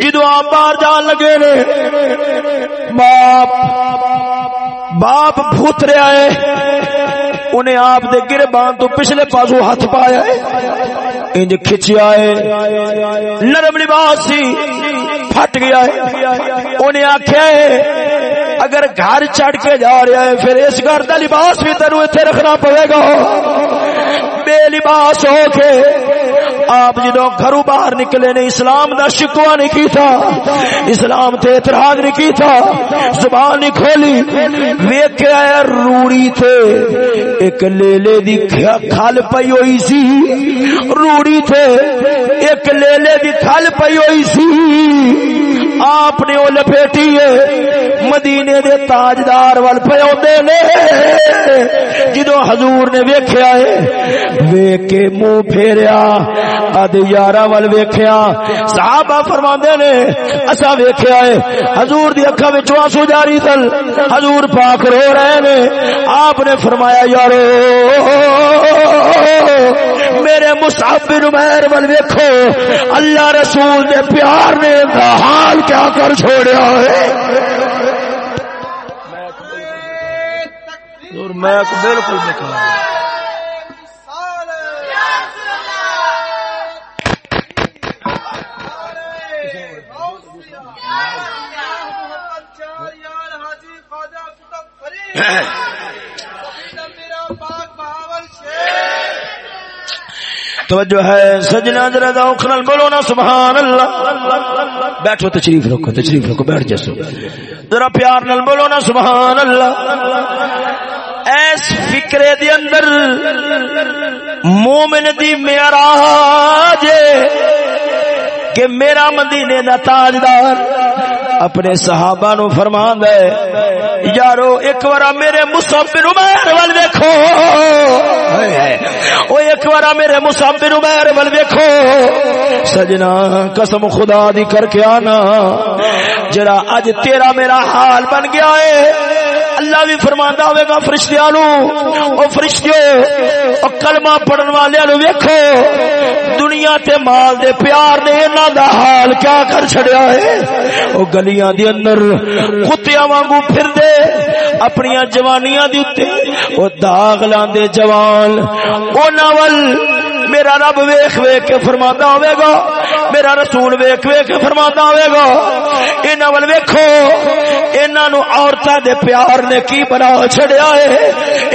جدو آپ باہر جان لگے نے، باپ باپ بھوت رہا ہے، انہیں آپ دے گرے بان تو پچھلے پاسو ہاتھ پایا ہے، انج کھچیا ہے، نرم لباس سی، پھٹ گیا ہے، انہیں آخیا ہے، اگر گھر چڑھ کے جا رہا ہے، پھر اس گھر کا لباس بھی تینوں اتنے رکھنا پڑے گا۔ بے لباس ہو کے آپ جدو گھرو باہر نکلے نے، اسلام دا شکوا نہیں کی تھا اسلام تے اعتراض نہیں کی تھا زبان نہیں کھولی۔ ویک آیا روڑی تھے ایک لیلے دی کھال پئی ہوئی سی۔ روڑی تھے ایک لیلے دی کھال پئی ہوئی سی۔ آپ نے وہ لپیٹی ہے۔ مدینے دے تاجدار وال پے نے۔ جدو حضور نے ویکھیا ہے ویک کے منہ پھیریا۔ اد یارا ول ویکھیا۔ صحابہ فرماندے نے اسا ویکھیا ہے، حضور دی اکھاں وچ آنسو جاری تل حضور پاک رو رہے نے۔ آپ نے فرمایا، یارو میرے مصعب بن عمر ول ویکھو، اللہ رسول دے پیار نے حال کیا کر چھوڑیا ہے۔ میں بالکل نکلا۔ توجہ ہے سجنا ذرا ذوق نال بولو نا، سبحان اللہ۔ بیٹھو، تشریف رکھو تشریف رکھو، بیٹھ جسو ذرا پیار نال بولو نا، سبحان اللہ۔ ایس فکرے دی اندر مومن دی معراج کہ میرا مدینے دا تاجدار اپنے صحابہ نو فرما دے، یارو، ایک بار میرے مصحف بن عمیر ول دیکھو او ایک بار میرے مصعب بن عمیر ول دیکھو سجنا، قسم خدا دی کر کے آنا۔ جڑا اج تیرا میرا حال بن گیا ہے اللہ بھی فرماندا ہوے گا فرشتیاں نو او فرشتیو، او کلمہ پڑھن والےاں نو ویکھو، دنیا تے مال دے پیار نے انہاں دا حال کیا کر چھڑیا ہے؟ او گلیاں دے اندر کتیاں وانگو پھر دے اپنی جوانیاں دی اوتے، او داغ لاندے جوان او ناول میرا رب ویخ ویخ کے فرما ہوے گا۔ میرا رسول ویخ ویخ کے فرما ہوے گا۔ انہاں ول ویکھو، انہاں نو عورتاں دے پیار نے کی بنا چھڑیا ہے؟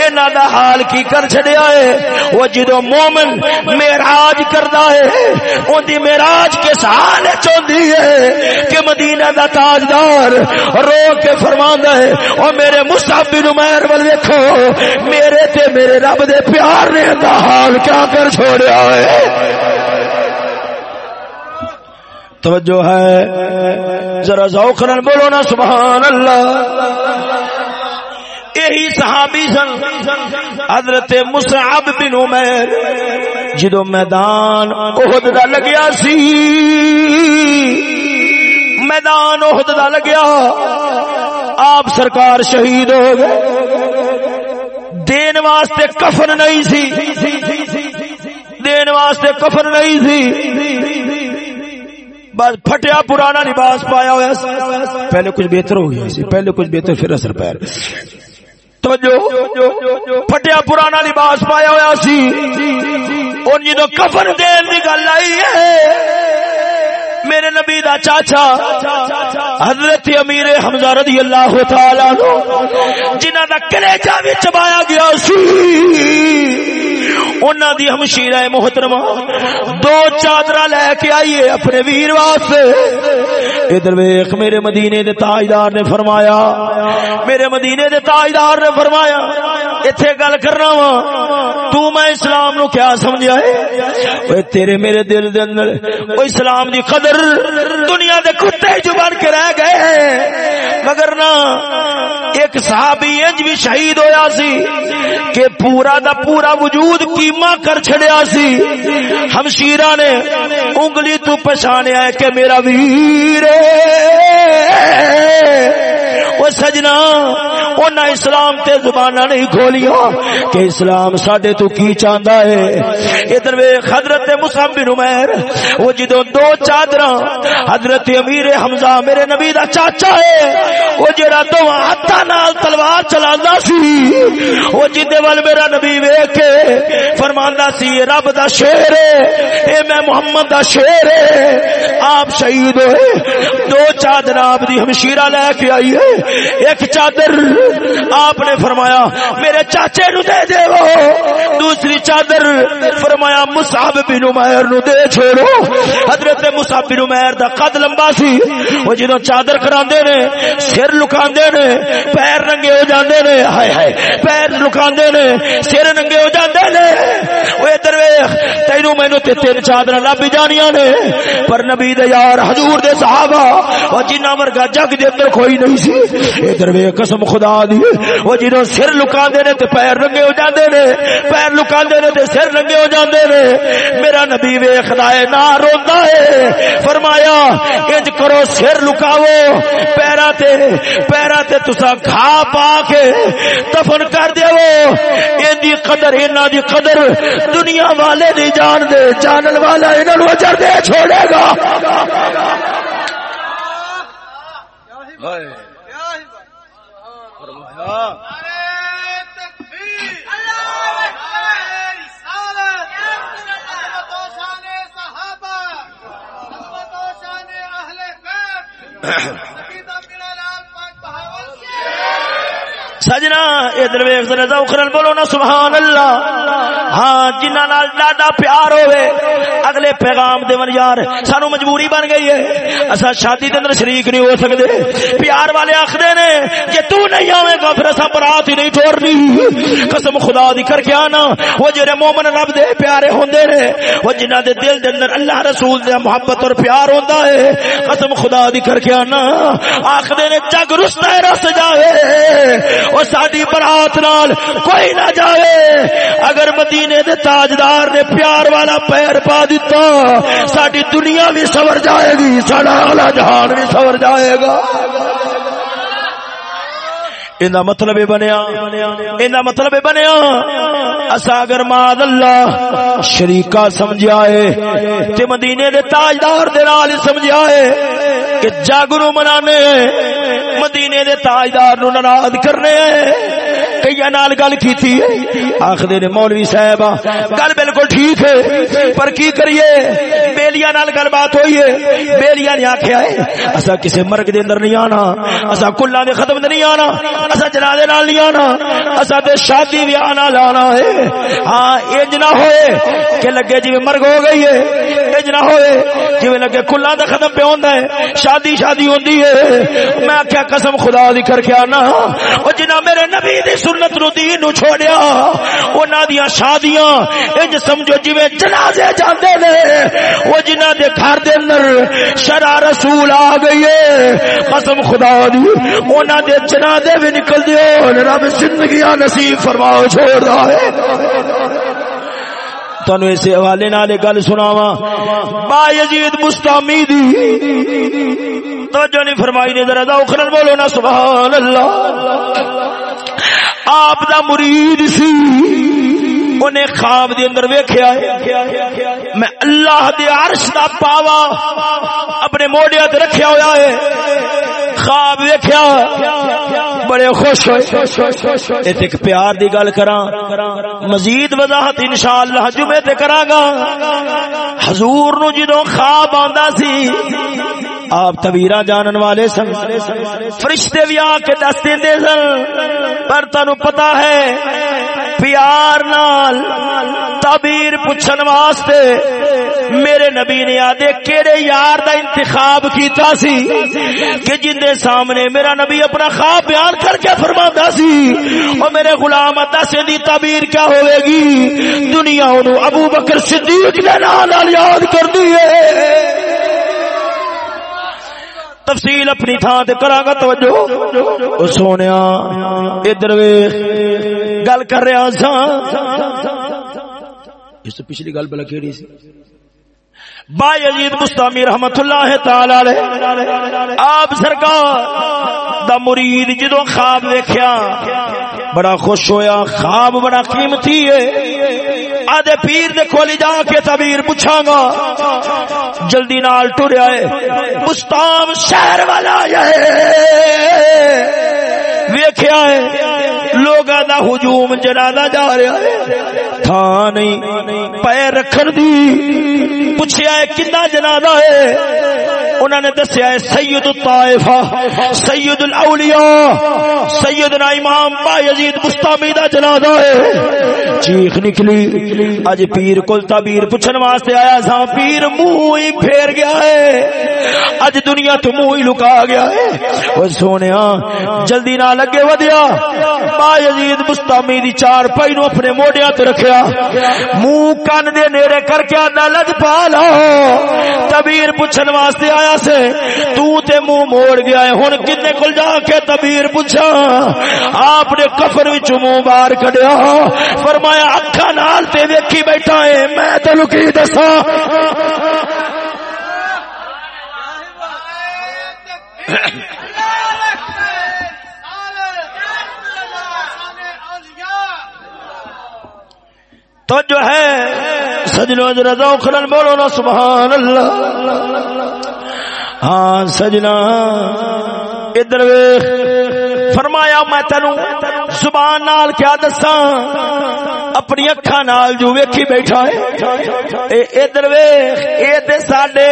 انہاں دا حال کی کر چھڑیا ہے؟ وہ جدو مومن معراج کردا ہے، اون دی معراج کے حال چوندی ہے؟ کہ مدینہ دا تاجدار رو کے فرماندا ہے، او میرے مصعب بن عمر ول ویکھو، میرے تے میرے رب دے پیار نے دا حال کیا کر چھوڑ چھوڑیا توجہ ہے۔ ذرا ذوق نال بولو نا، سبحان اللہ۔ یہی صحابی سن، حضرت مصعب بن عمر جدو میدان احد دا لگیا سی۔ میدان احد دا لگیا۔ آپ سرکار شہید ہو گئے۔ دین واسطے کفن نہیں سی۔ دین واسطے کفن نہیں تھی بس پھٹیا پرانا لباس پایا ہوا پہلے کچھ بہتر ہو گیا سی، پہلے کچھ بہتر، پھر اثر پیر توجہ، پھٹیا پرانا لباس پایا ہوا سی۔ اور جدو کفن دین کی گل آئی ہے۔ میرے نبی دا چاچا، حضرت امیر حمزہ رضی اللہ تعالی جنہ دا کلیجہ بھی چبایا گیا سی۔ انہاں دی ہمشیرہ محترمہ، دو چادرہ لے کے آئیے اپنے ویر واسطے۔ ادھر ویکھ، میرے مدینے دے تاجدار نے فرمایا، میرے مدینے دے تاجدار نے فرمایا ایتھے گل کرنا وا، تو میں اسلام نو کیا سمجھا ہے؟ اوے تیرے میرے دل دے اندر او اسلام دی قدر دنیا دے کتے جو بن کے رہ گئے مگر نا، ایک صحابی انج بھی شہید ہویا سی کہ پورا دا پورا وجود کیما کر چھڑیا سی۔ ہمشیرہ نے انگلی تو پہچانیا ہے کہ میرا ویر وہ سجنا انہاں اسلام تے زبانہ نہیں کھولیا کہ اسلام ساڈے تو کی چاہندا ہے؟ ادھر وے حضرت مصعب بن عمر وہ جدوں دو چادراں، حضرت امیر حمزہ میرے نبی دا چاچا ہے، وہ جڑا دو ہتھاں نال تلوار چلاندا سی، وہ جدے ول میرا نبی ویکھ کے فرماندا سی رب دا شیر ہے، اے میں محمد دا شیر ہے، آپ شہید ہوئے، دو چادر آپ دی ہمشیرہ لے کے آئی ہے ایک چادر آپ نے فرمایا، میرے چاچے نو دے دے وہ دوسری چادر فرمایا، مصعب بن عمر نو دے چھوڑو۔ حضرت مصعب بن عمر دا قد لمبا سی۔ وہ جدوں چادر کراندے نے، سر لکاندے نے، پیر ننگے ہو جاندے نے۔ ہائے ہائے، پیر لکاندے نے، سر ننگے ہو جاندے نے۔ وہ ادھر ویکھ تینو مینوں تے تین چادر لب جانیاں نے۔ پر نبی دے یار، حضور دے صحابہ او جنہ ورگا جگ دے اندر کوئی نہیں سی۔ ادھر ویکھ قسم خدا دی او جنوں سر لکاندے نے تے پیر ننگے ہو جاندے نے، پیر لکاندے نے تے سر ننگے ہو جاندے نے۔ میرا نبی ویکھدا ہے، نہ روندا ہے۔ فرمایا، انج کرو سر لکاو پیرا تے پیرا تے تسا کھا پا کے دفن کر دیو ان دی قدر، انہاں دی قدر دنیا والے نہیں جان دے جانن والا انہاں نو اجر دے چھوڑے گا۔ ہائے سجنا ادھر ویخ ذرا بولو نا سبحان اللہ۔ ہاں جنہ نال ڈاڈا پیار ہوئے، اگلے پیغام دے من یار، سانو مجبوری بن گئی ہے۔ اسا شادی دے اندر شریک نہیں ہو سکدے۔ پیار والے آکھدے نے، جے تو نہیں آویں گا، پھر اسا برات ہی نہیں چھوڑنی۔ قسم خدا دی کر کے آنا۔ وہ جڑے مومن رب دے پیارے ہوندے نے، وہ جنہ دے دل دے اندر اللہ رسول دے محبت اور پیار ہوندا ہے، قسم خدا دی کر کے آنا۔ آکھدے نے، جگ رستا ہے، رس جاوے۔ او ساڈی برات نال کوئی نہ جاوے۔ اگر مدی مدینے دے تاجدار نے پیار والا پیر پا دیتا ساری دنیا بھی سور جائے گی سارا جہان بھی سور جائے گا۔ مطلب بنیا مطلب بنیا۔ اصا اگر ماد اللہ شریقا سمجھا ہے، تے مدینے دے تاجدار دے نال سمجھا ہے کہ جگ نو منانے، مدینے دے تاجدار نو ناراض کرنے۔ کئی نال گل کی آخر نے مولوی صاحب، گل بالکل ٹھیک ہے، پر کی کریے؟ بیلیا نال گل بات ہوئی ہے۔ بیلیا نے آخیا ہے اصا کسی مرگ دے اندر نہیں آنا اصا کلا دے ختم دے نہیں آنا اصا جنازے نال نہیں آنا اصا تے شادی بھی آنا لانا ہے۔ ہاں انج نہ ہوئے کہ لگے جی مرگ ہو گئی ہے، انج نہ ہوئے جی لگے کلا دا ختم پہ ہوندا ہے، شادی شادی ہوندی ہے۔ میں کیا قسم خدا دی کر کے آنا، او جنہ میرے نبی دی سنت نو دین نو چھوڑیا۔ انہاں دی شادیاں، انج سمجھو جویں جنازے جاندے نے، او جنہ دے گھر دے اندر شرع رسول آ گئی ہے۔ قسم خدا دی، انہاں دے جنازے بھی نکل دیو رب زندگی نصیب فرماؤ، چھوڑ رہا ہے۔ تنو اس حوالے نال گل سناوا با یزید مستامی دی۔ توجہ نہیں فرمائی نے، ذرا ذوق بولو نا، سبحان اللہ۔ آپ دا مرید سی۔ انہیں خواب دے اندر ویکھیا ہے۔ میں اللہ دے عرش دا پاوا اپنے موڈیا تے رکھیا ہویا ہے۔ خواب ویکھیا بڑے خوش ہوئے۔ ایتھے ایک پیار دی گل کراں۔ مزید وضاحت انشاءاللہ جمعے تے کراں گا۔ حضور نو جدوں خواب آندا سی، آپ تبیرا جانن والے سن۔ فرشتے بھی آ کے دس دے سن۔ پر تنو پتا ہے، پیار نال تعبیر پوچھن واسطے میرے نبی نے آدھے کیڑے یار دا انتخاب کیتا سی کہ جن دے سامنے میرا نبی اپنا خواب بیان کر کے فرما سی اور میرے غلام دس دی تعبیر کیا ہوئے گی؟ دنیا انہوں ابو بکر صدیق نے نال یاد کر دیئے تفصیل اپنی تھان تے کراں گا توجہ۔ او سونیا، ادھر ویکھ۔ گل کر رہا سا اس پچھلی گل بلا کیڑی سی؟ با یزید مستامی رحمت اللہ تعالی علیہ، آپ سرکار دا مرید جدوں خواب دیکھیا بڑا خوش ہویا، خواب بڑا قیمتی ہے۔ آدھے پیر دے کولی جا کے تعبیر پوچھاں گا۔ جلدی نال ٹریا ہے۔ مستام شہر والا ہے۔ ویکھیا ہے لوگا دا ہجوم جنازہ جا رہا ہے۔ تھا نہیں۔ پیر رکھن دی۔ پوچھیا ہے کنا جنازہ ہے۔ انہوں نے دسیا ہے سید الطائفہ، سید الاولیاء، سیدنا امام با یزید مستامی دا جنازہ ہے۔ چیخ نکلی۔ اج پیر کل تعبیر پوچھن واسطے آیا سا پیر منہ ہی پھیر گیا ہے۔ اج دنیا تو منہ ہی لکا گیا ہے۔ او سونیا، جلدی نہ لگے ودیا۔ با یزید مستامی دی چار پائی نو اپنے موڈیاں تے رکھے۔ رکھیا منہ کان دے نیڑے کر کے آدھا لج پا لو تعبیر پوچھن واسطے آیا سے۔ تو تے منہ موڑ گیا ہے۔ ہن کنے کول جا کے تعبیر پوچھا۔ آپ نے کفر وچ منہ باہر کڈیا۔ فرمایا، اکھاں نال تے ویکھی بیٹھا ہے۔ میں تینو کی دساں؟ تو جو ہے۔ سجنوں ذرا خلل بولو نا سبحان اللہ ہاں سجنا۔ ادھر فرمایا میں تینو زبان نال کیا دسا اپنی اکھا نال جو ویکھی بیٹھا ہے۔ اے ادھر ویخ اے تے ساڈے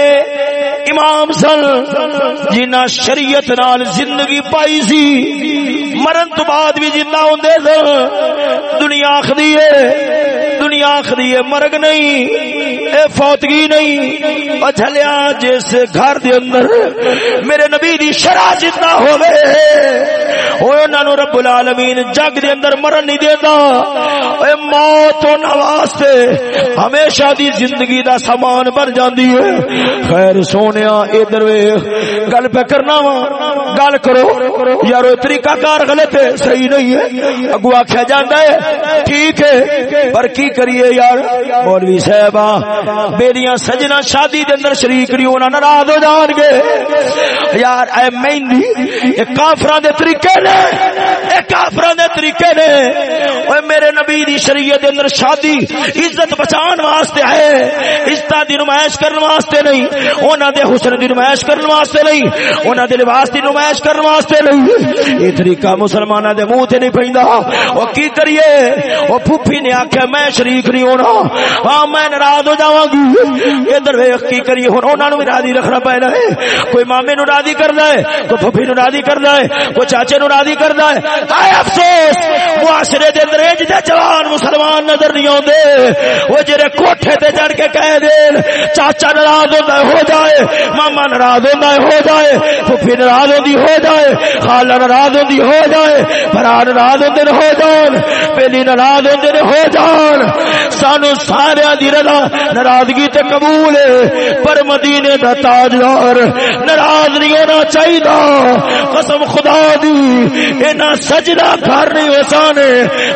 امام سن جنہ شریعت نال زندگی پائی سی۔ مرن تو بعد بھی جنہ ہوندے سن۔ دنیا آخری ہے دنیا آخری ہے مرگ نہیں، اے فوتگی نہیں۔ اچھلیا جس گھر دے اندر میرے نبی دی شرع جتنا ہوئے انہوں رب العالمین جگ دے اندر مرن نہیں دیتا اے موت و نواستے ہمیشہ دی زندگی دا سامان بر جاندی ہے۔ خیر سونیا، ادھر ویکھ، گل پہ کرنا وا، گل کرو۔ یارو، طریقہ کار غلط ہے، صحیح نہیں ہے۔ اگو آخیا جانا ہے، ٹھیک ہے، پر کی کریے یار؟ مولوی صاحب میری سجنا شادی دے اندر شریک نہیں ہونا، ناراض ہو جان گے۔ یار، اے مہندی یہ کافراں دے طریقے نے، اے کافراں دے طریقے نے۔ اوے میرے نبی دی شریعت دے اندر شادی عزت بچان واسطے ہے عزت دی نمائش کرن واسطے نہیں، انہاں دے حسن دی نمائش کرن واسطے نہیں، انہاں دے لباس دی نمائش کرن واسطے نہیں۔ یہ طریقہ مسلماناں دے منہ تے نہیں پیندا او کی کریے؟ او پھپھی نے آکھیا، میں شریک شریک نہیں ہونا۔ ہاں میں ناراض ہو جاواں گی ادھر ویکھ کی کریے، ہن انہاں نو راضی رکھنا پینا ہے۔ کوئی مامے نو راضی کردا ہے، کوئی پھپھی نو راضی کردا ہے، کوئی چاچے نو راضی کردا ہے۔ اے افسوس، معاشرے دے اندر اج دے جوان مسلمان نظر نہیں اوندے او جڑے کوٹھے تے چڑھ کے کہہ دین، چاچا ناراض ہوندا ہو جائے۔ ماما ناراض ہوندا ہو جائے۔ پھپھی ناراض ہوندی، ہو جائے۔ خالہ ناراض ہوندی، ہو جائے۔ بھرا ناراض ہوندے ہو جان۔ پہلی ناراض ہوندے ہو جان۔ سانو سارے دی رضا، ناراضگی تے قبول ہے، پر مدینے دا تاجدار ناراض نہیں ہونا چاہیے قسم خدا دی، اینا سجدہ گھر نہیں وسانے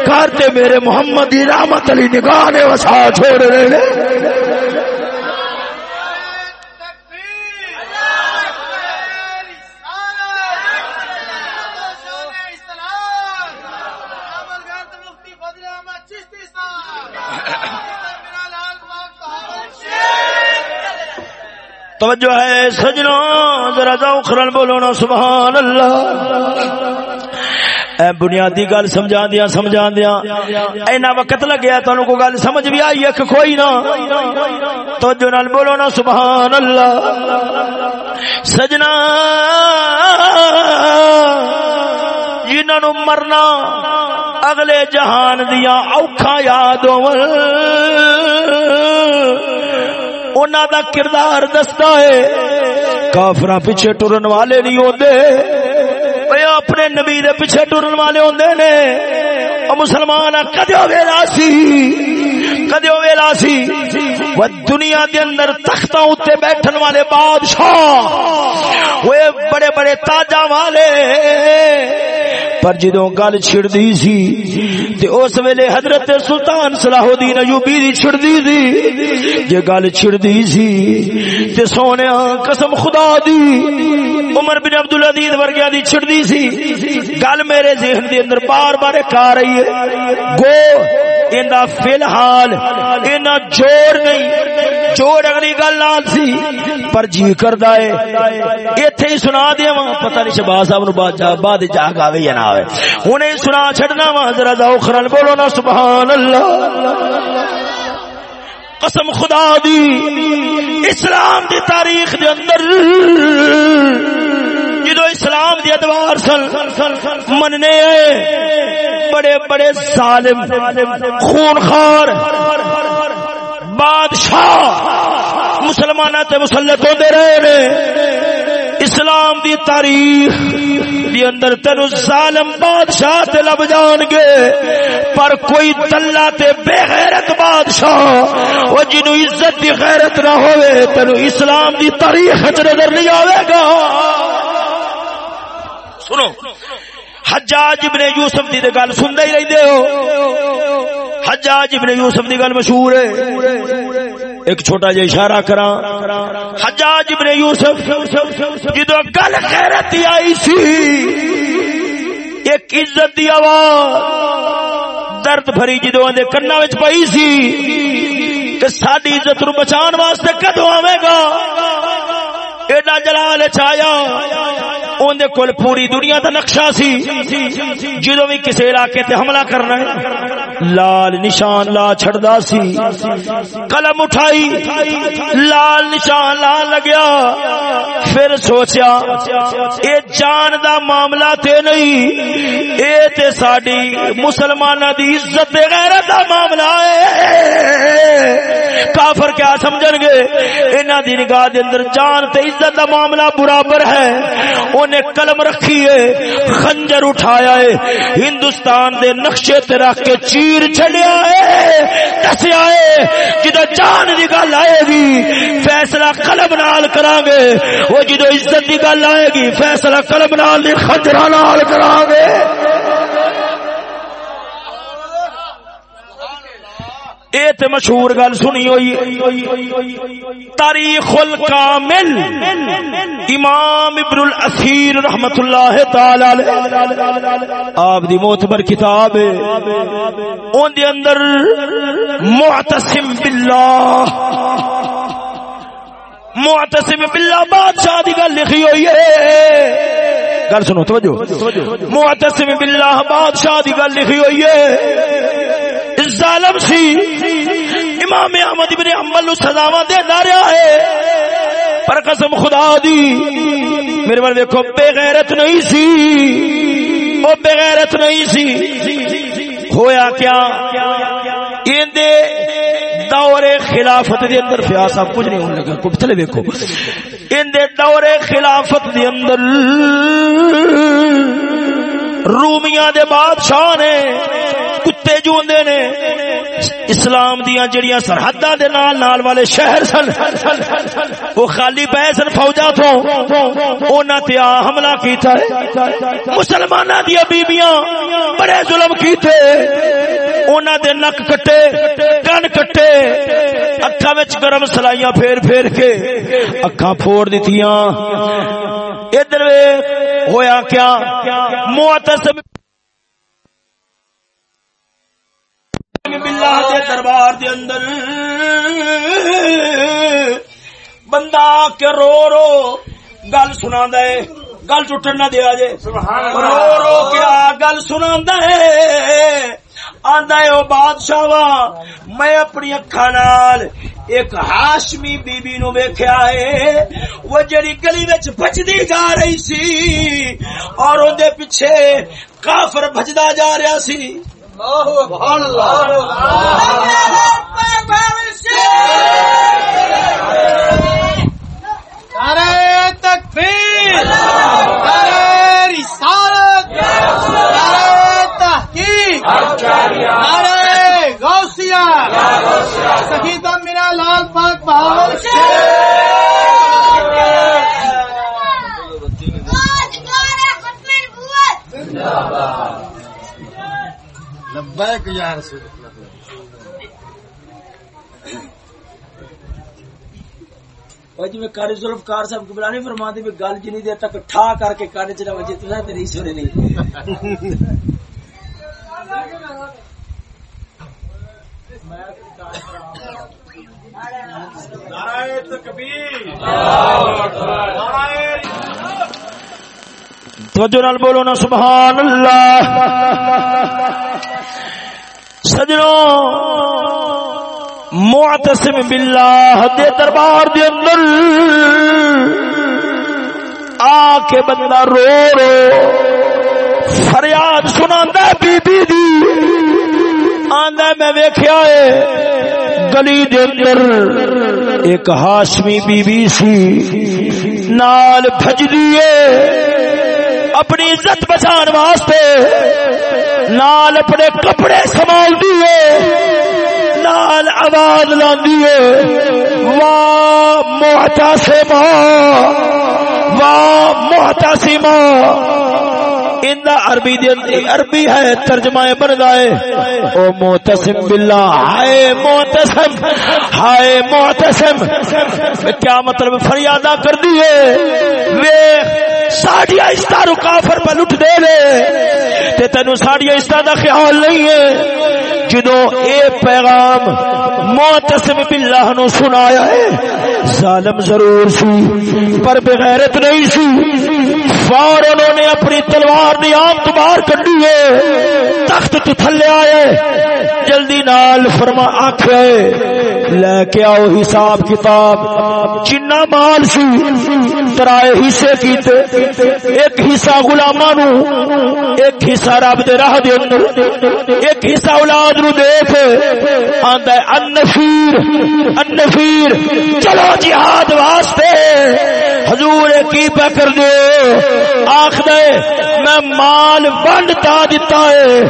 گھر تے میرے محمد دی رحمت علی نگاہ نے وسا چھوڑ رہے توجہ ہے سجنا ذرا ذوخرن بولو نا سبحان اللہ اے بنیادی گل سمجھا دیا سمجھا دیا اینا وقت لگیا، تانوں کو گل سمجھ بھی آئی؟ ہے کہ کوئی نہ۔ توجہ نال بولو نا سبحان اللہ سجنا جنہاں نو مرنا، اگلے جہان دیا اوکھا یاد ہون انہوں دا کردار دستا ہے۔ کافر پیچھے ٹرن والے نہیں ہوتے اپنے نبی دے پیچھے ٹرن والے ہوندے نے۔ او مسلمان کدیو ویلا سی کدیو ویلا سی؟ وہ دنیا دے اندر تختاں اوتے بیٹھن والے بادشاہ۔ وہ بڑے بڑے تاجاں والے۔ پر جدوں گل چھڑدی سی، تے اس ویلے حضرت سلطان صلاح الدین ایوبی دی چھڑدی سی۔ جے گل چھڑدی سی، تے سونیا قسم خدا دی، عمر بن عبد العزیز ورگیا دی چھڑدی سی۔ گل میرے ذہن دے اندر بار بار ایک آ رہی ہے۔ گو، ایندا فی الحال اینا جوڑ نہیں، جوڑ اگلی گل نال سی، پر جی کردا ہے۔ ایتھے ہی سنا دیواں پتہ نہیں شباز صاحب نو بعد جا بعد جاگ آوے یا نہ آوے۔ ہنے سنا چھڑنا وا ذرا ذوق بولو نا، سبحان اللہ۔ قسم خدا دی، اسلام دی تاریخ دے اندر جدو اسلام دی ادوار سن، مننے آئے بڑے بڑے ظالم، خونخوار، بادشاہ مسلمان تے مسلط ہوتے رہے نے۔ اسلام دی تاریخ دی اندر تینو ظالم بادشاہ تے لب جان گے، پر کوئی دلہ تے بے غیرت بادشاہ، وہ جنو عزت دی غیرت نہ ہوئے، تینو اسلام دی تاریخ نظر نہیں آئے گا۔ سنو۔ حجاج ابن یوسف دی گل سنتے ہی رہتے ہو۔ حجاج ابن یوسف دی گل مشہور ہے۔ ایک چھوٹا جا اشارہ کرا حجاج ابن یوسف جدو گل خیرت آئی سی، ایک عزت دی آواز درد بھری جدو اندے کنا وچ پئی سی کہ ساڈی عزت نو بچان واسطے کدو آوے گا؟ ایڈا جلال چھایا اندر کول پوری دنیا دا نقشہ سی. جدو بھی کسی علاقے تے حملہ کرنا ہے، لال نشان لا چھڑدا سی. قلم اٹھائی، لال نشان لا لگیا. پھر سوچیا، اے جان دا معاملہ تے نہیں، اے تے ساڈی مسلماناں دی عزت غیرت دا معاملہ ہے. کافر کیا سمجھن گے؟ انہاں دی نگاہ دے اندر جان تے عزت دا معاملہ برابر ہے۔ انہیں قلم رکھی ہے، خنجر اٹھایا ہے، ہندوستان دے نقشے تے رکھ کے چیر چھڑیا ہے دسیا ہے جدو جان دی گل آئے گی، فیصلہ قلم نال کران گے، وہ جدو عزت دی گل آئے گی، فیصلہ قلم نال دی خنجر نال کران گے۔ اے تے مشہور گل سنی ہوئی۔ تاریخ الکامل۔ امام ابن الاسیر رحمت اللہ تعالی آپ دی معتبر کتاب ہے۔ اون دے اندر معتصم باللہ۔ معتصم باللہ بادشاہ دی گل لکھی ہوئی ہے۔ گل سنو، توجہ۔ معتصم باللہ بادشاہ دی گل لکھی ہوئی ہے۔ ظالم سی۔ امام احمد ابن حنبل سزاواں دے رہا ہے۔ پر قسم خدا دی، میرے بار دیکھو، بے غیرت نہیں سی۔ وہ بے غیرت نہیں سی۔ ہویا کیا؟ این دے دور خلافت دے اندر فیا صاحب کچھ نہیں ہونے لگا۔ کو چلے دیکھو۔ ان دے دور خلافت دے اندر رومیاں دے بادشاہ نے کتے جو نے، اسلام دیا جڑیاں سرحداں دے نال نال والے شہر سن، وہ خالی پے سن فوجا تو انہاں تے حملہ کیتا ہے۔ مسلماناں دی بیبییاں بڑے ظلم کیتے۔ انہاں دے نک کٹے، کن کٹے۔ اکھاں وچ گرم سلائیاں پھیر پھیر کے اکھاں پھوڑ دتیاں۔ ادھر ہویا کیا؟ معتصم باللہ دے دربار دے اندر۔ بندہ کے رو رو گل سنا دے گل ٹوٹن نہ دیا جے۔ رو رو کیا گل سنا دے آندا ہے او بادشاہ وا میں اپنی اکھاں نال ایک ہاشمی بی بی نو ویکھیا ہے۔ وہ جڑی گلی وچ بھجدی جا رہی سی اور اون دے پیچھے کافر بھجدا جا رہا سی۔ سبحان اللہ. نعرہ تکبیر نعرہ رسالت. نعرہ تحقیق. نعرہ غوثیہ. سہیدہ میرا لال پاک بہاول لبیک یا رسول جی میں کاری ظلف کار صاحب کو بلانے فرما دی گل جنی دیر تک ٹھا کر کے کان چ وجے تو سنے نہیں۔ توجہ نال بولو نا سبحان اللہ۔ سجنوں، معتصم باللہ دے دربار دے اندر آ کے بندہ رو رو، فریاد سنا بی بی دی۔ آندا میں ویکھیا ہے، گلی دے اندر ایک ہاشمی بی بی سی، نال بھج دیے اپنی عزت بچان واسطے۔ نال اپنے کپڑے سنبھال دیے نال آواز لاندی ہے واہ محتا سے ماں واہ محتا سی ماں عربی عربی ہے، ترجمہ بن گئے او محتسم باللہ، ہائے محتسم ہائے محتسم کیا مطلب فریادہ کر دیے وے ساڑیا استا رکافر پہ لٹ دے لے تے تینو ساڑیا استا دا خیال نہیں ہے۔ جدو اے پیغام معتصم باللہ نو سنایا ہے، ظالم ضرور سی، پر بغیرت نہیں سی۔ فور انہوں نے اپنی تلوار دی آم تو باہر کڈی ہے، تخت تو تھلے آئے جلدی نال فرما آکھے لے کے آؤ حساب کتاب۔ جنہ مال سی، ترائے حصے کیتے۔ ایک حصہ غلاماں نو ایک حصہ رب دے راہ دے اندر۔ ایک حصہ اولاد نو دے تھے۔ آندا ہے النفیر النفیر چلو جہاد واسطے۔ حضور کی پہ کر دے۔ آخ دے، میں مال ونڈ دیتا ہے۔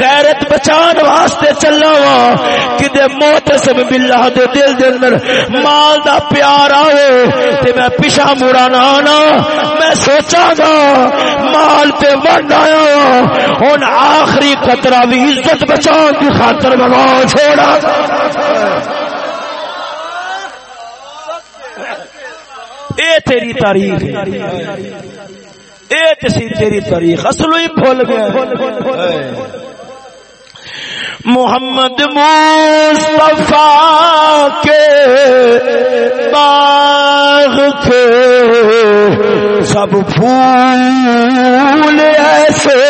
غیرت بچان واسطے چلا وا۔ کدے موت موتسم باللہ دے دل دے اندر مال دا پیار آئے تے میں پیشا مڑا نہ آنا۔ میں سوچا گا، مال تے ونڈ آیا ہن آخری قطرہ بھی عزت بچان کی خاطر بنا چھوڑا۔ اے تیری تاریخ اے تسی تیری تاریخ۔ اصل ہی بھول گیا۔ محمد مصطفیٰ کے باغ کے سب پھول ایسے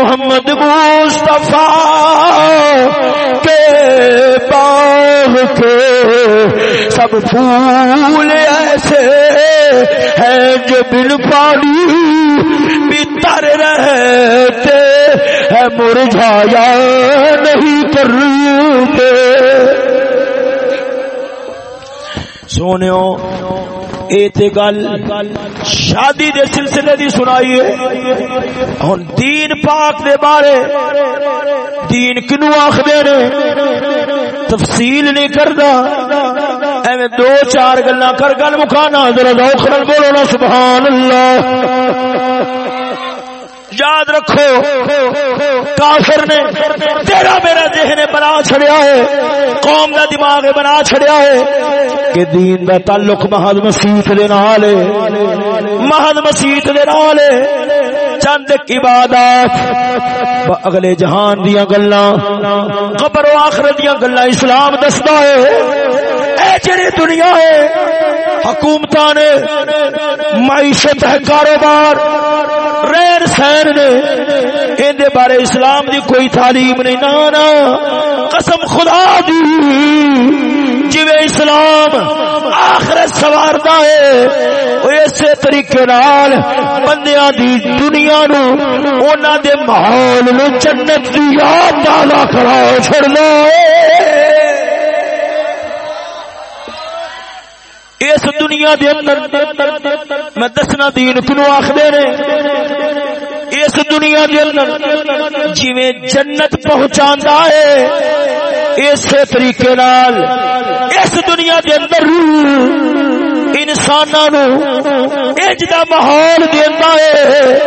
محمد مصطفیٰ کے باغ کے سب پھول ایسے ہیں جو بن پانی بتر رہتے ہے مرجھایا نہیں کرتے۔ سونےو اے تے گل، شادی دے سلسلے دی سنائی ہے۔ ہن دین پاک دے بارے، دین کنو آخدے نے؟ تفصیل نہیں کردا۔ ایویں دو چار گلاں کر گل مکانا ذرا ذوق نال بولو نا، سبحان اللہ۔ یاد رکھو، کافر نے تیرا میرا ذہن بنا چھڑیا ہے، قوم کا دماغ بنا چھڑیا ہے کہ دین دا تعلق محض مسیح دے نال ہے، محض مسیح دے نال ہے۔ چند عبادات اگلے جہان دیاں گلاں، قبر و آخرت دیاں گلاں اسلام دستا ہے۔ اے جڑی دنیا ہے۔ حکومتاں نے، معیشت ہے کاروبار۔ رہن سہن نے، ان دے بارے اسلام دی کوئی تعلیم نہیں۔ نانا قسم خدا دی جی اسلام آخرت سوارتا ہے، وہ اسی طریقے نال بندیاں دی دنیا نو اونا دے ماحول نو جنت دی یاد دادا کرا چھڑنا اس دنیا دے اندر میں دسنا دین کنو آخدے نے، اس دنیا دے اندر جویں جنت پہنچاندا ہے اس طریقے نال اس دنیا دے اندر انساناں اج دا ماحول دیندا ہے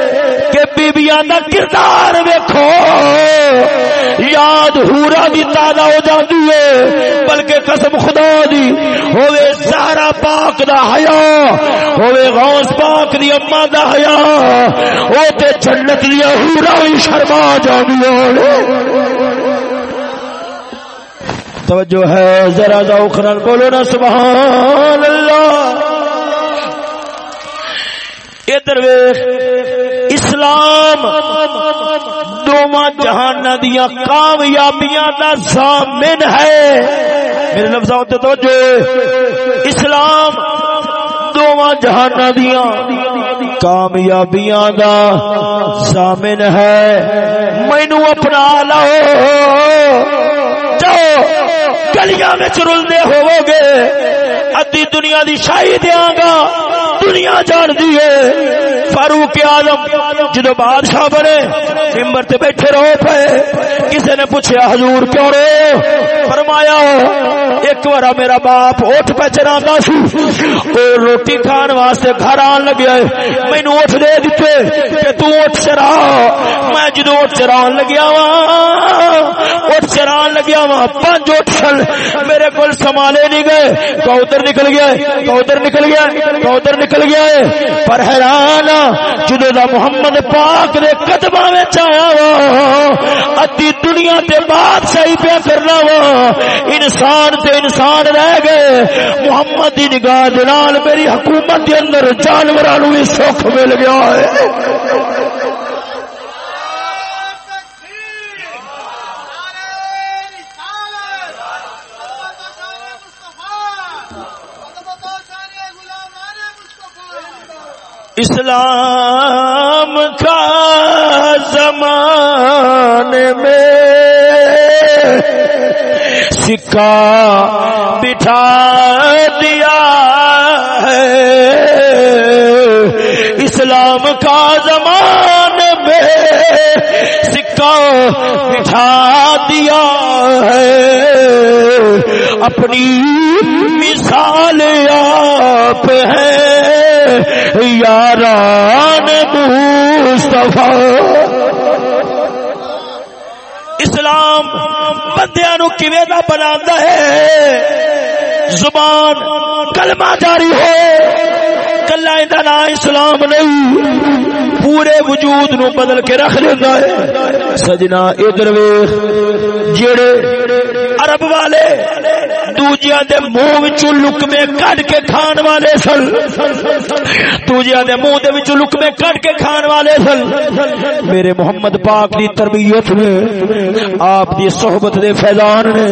کہ بیبیاں دا کردار ویکھو۔ یاد ہورا دی تازہ ہو جاندی ہے بلکہ قسم خدا دی۔ ہوے زہرا پاک دا حیا ہوے غوث پاک دی اما دا حیا۔ او تے جنت دی ہورا وی شرما جاندیاں توجہ ہے، ذرا ذوق نال بولو نا، سبحان اللہ۔ ادھر اسلام دوواں جہان دیا کامیابیاں دا ضامن ہے۔ میرے لفظوں تے توجہ۔ اسلام دوواں جہان دیا کامیابیاں دا ضامن ہے۔ مینو اپنا لو جاؤ۔ گلیاں میں رلتے ہوو گے۔ ادی دنیا دی شاہی دیا گا، دنیا جان دی ہے۔ فاروق آدم جدو بادشاہ بنے، ممبر تے بیٹھے رہو پے۔ کسی نے پوچھا حضور کیوں رو فرمایا، ایک بار میرا باپ اٹھ پہ چرا سی۔ اور روٹی کھان واسطے گھر آن لگیا ہے۔ مینو اٹھ دے دیتے کہ تو اٹھ چرا۔ میں جدو اٹھ چران لگیا وا اٹھ چران لگیا وا پانچ اٹھ چل میرے کو سنبھالے نہیں گئے تو ادھر نکل گیا تو ادھر نکل گیا تو ادھر نکل گیا ہے۔ پر حیران ہاں، جدو دا محمد پاک دے قدمہ میں چایا وا، ادی دنیا تے بادشاہی پہ کرنا وا۔ انسان تے انسان رہ گئے۔ محمد دی نگاہ دلال میری حکومت دے اندر جانورانو بھی سکھ مل گیا ہے۔ اسلام کا زمان میں سکہ بٹھا دیا ہے۔ اسلام کا زمان میں سکہ بٹھا دیا ہے۔ اپنی مثال آپ ہے یاران مصطفیٰ۔ اسلام بندیا نو کیویں دا بناتا ہے؟ زبان کلمہ جاری ہو کلا نام اسلام نہیں۔ پورے وجود نو بدل کے رکھ دیتا ہے۔ سجنا ادھر جڑے عرب والے دوجیا دے منہ وچوں لکمے کڈ کے کھان والے سن دوجیا دے منہ دے وچوں لکمے کڈ کے کھان والے سن میرے محمد پاک دی تربیت نے آپ دی صحبت دے فیضان نے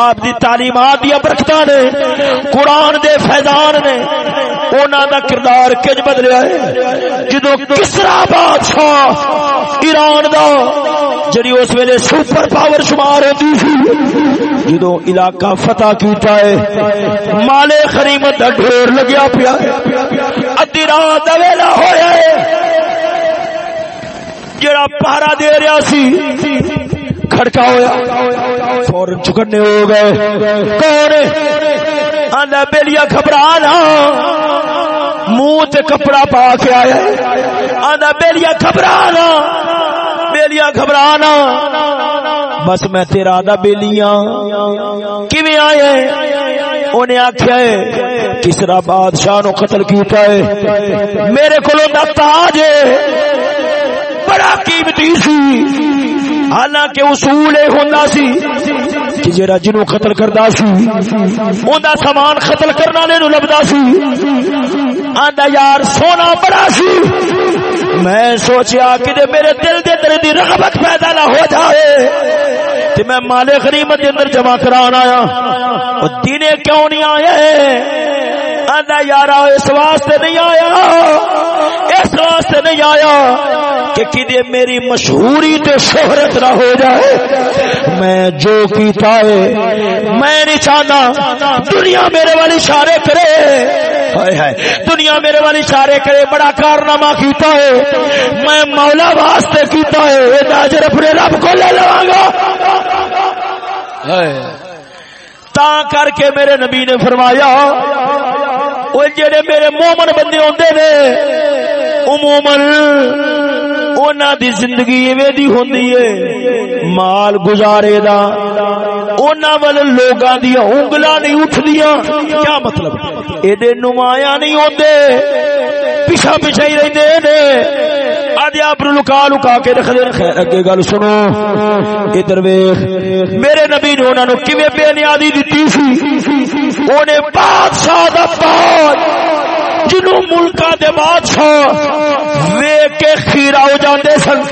آپ دی تعلیمات دی برکتاں نے قرآن دے فیضان نے اونا دا کردار کج بدلیا ہے؟ جدو کسرا بادشاہ ایران دا، جڑی اس ویلے سپر پاور شمار ہوتی سی، جدو علاقہ فتح کیتا ہے مالے خریمت دا ڈھیر لگیا پیا ادی رات دا ویلا ہویا ہے۔ جڑا پہرا دے رہا سی، کھڑکا ہویا۔ فورن چکنے ہو گئے۔ کون آندا بیلیا گھبرانا ہاں۔ منہ تے کپڑا پا کے آیا آندا بیلیا گھبرانا ہاں۔ بیلیا گھبرا گھبرانا ہاں۔ بس میں تیرا دا بیلیاں۔ کیویں آئے انہیں آخیا ہے کسرا بادشاہ نو قتل کیتا ہے؟ میرے کو تاج بڑا قیمتی سی۔ حالانکہ اصول یہ ہوتا سی کہ جرا جنو قتل کردا سی، اوندا سامان قتل کرنا نے نو لبدا سی۔ آندا یار سونا بڑا سی۔ میں سوچیا کہ میرے دل دے اندر دی رغبت پیدا نہ ہو جائے، تے میں مال غنیمت دے اندر جمع کران آیا۔ او دینے کیوں نہیں آئے؟ آندا یارا، اس واسطے نہیں آیا۔ اس واسطے نہیں آیا کہ کدے میری مشہوری تے شہرت نہ ہو جائے۔ میں جو کیتا ہے، میں نہیں چاہتا دنیا میرے والی اشارے کرے۔ دنیا میرے والی اشارے کرے، بڑا کارنامہ کیتا ہے۔ میں مولا واسطے کیتا ہے۔ اجر اپنے رب کو لے لواں گا۔ تا کر کے میرے نبی نے فرمایا وہ جڑے میرے مومن بندے ہوندے نے عموماً اونا دی زندگی ایویں دی ہوندی ہے مال گزارے دا اونا ول لوگاں دی انگلاں نہیں اٹھدیاں کیا مطلب اے دے نمایاں نہیں ہوندے پیچھا پیچھا ہی رہندے نے آدھے آپ لکا لکا کے رکھ دے خیر اگے گل سنو ادھر ویخ میرے نبی نے انہوں نے کیویں بے نیادی دیتی سی اونے بادشاہ دا فوج دے بادشاہ کے ہو جاندے سن۔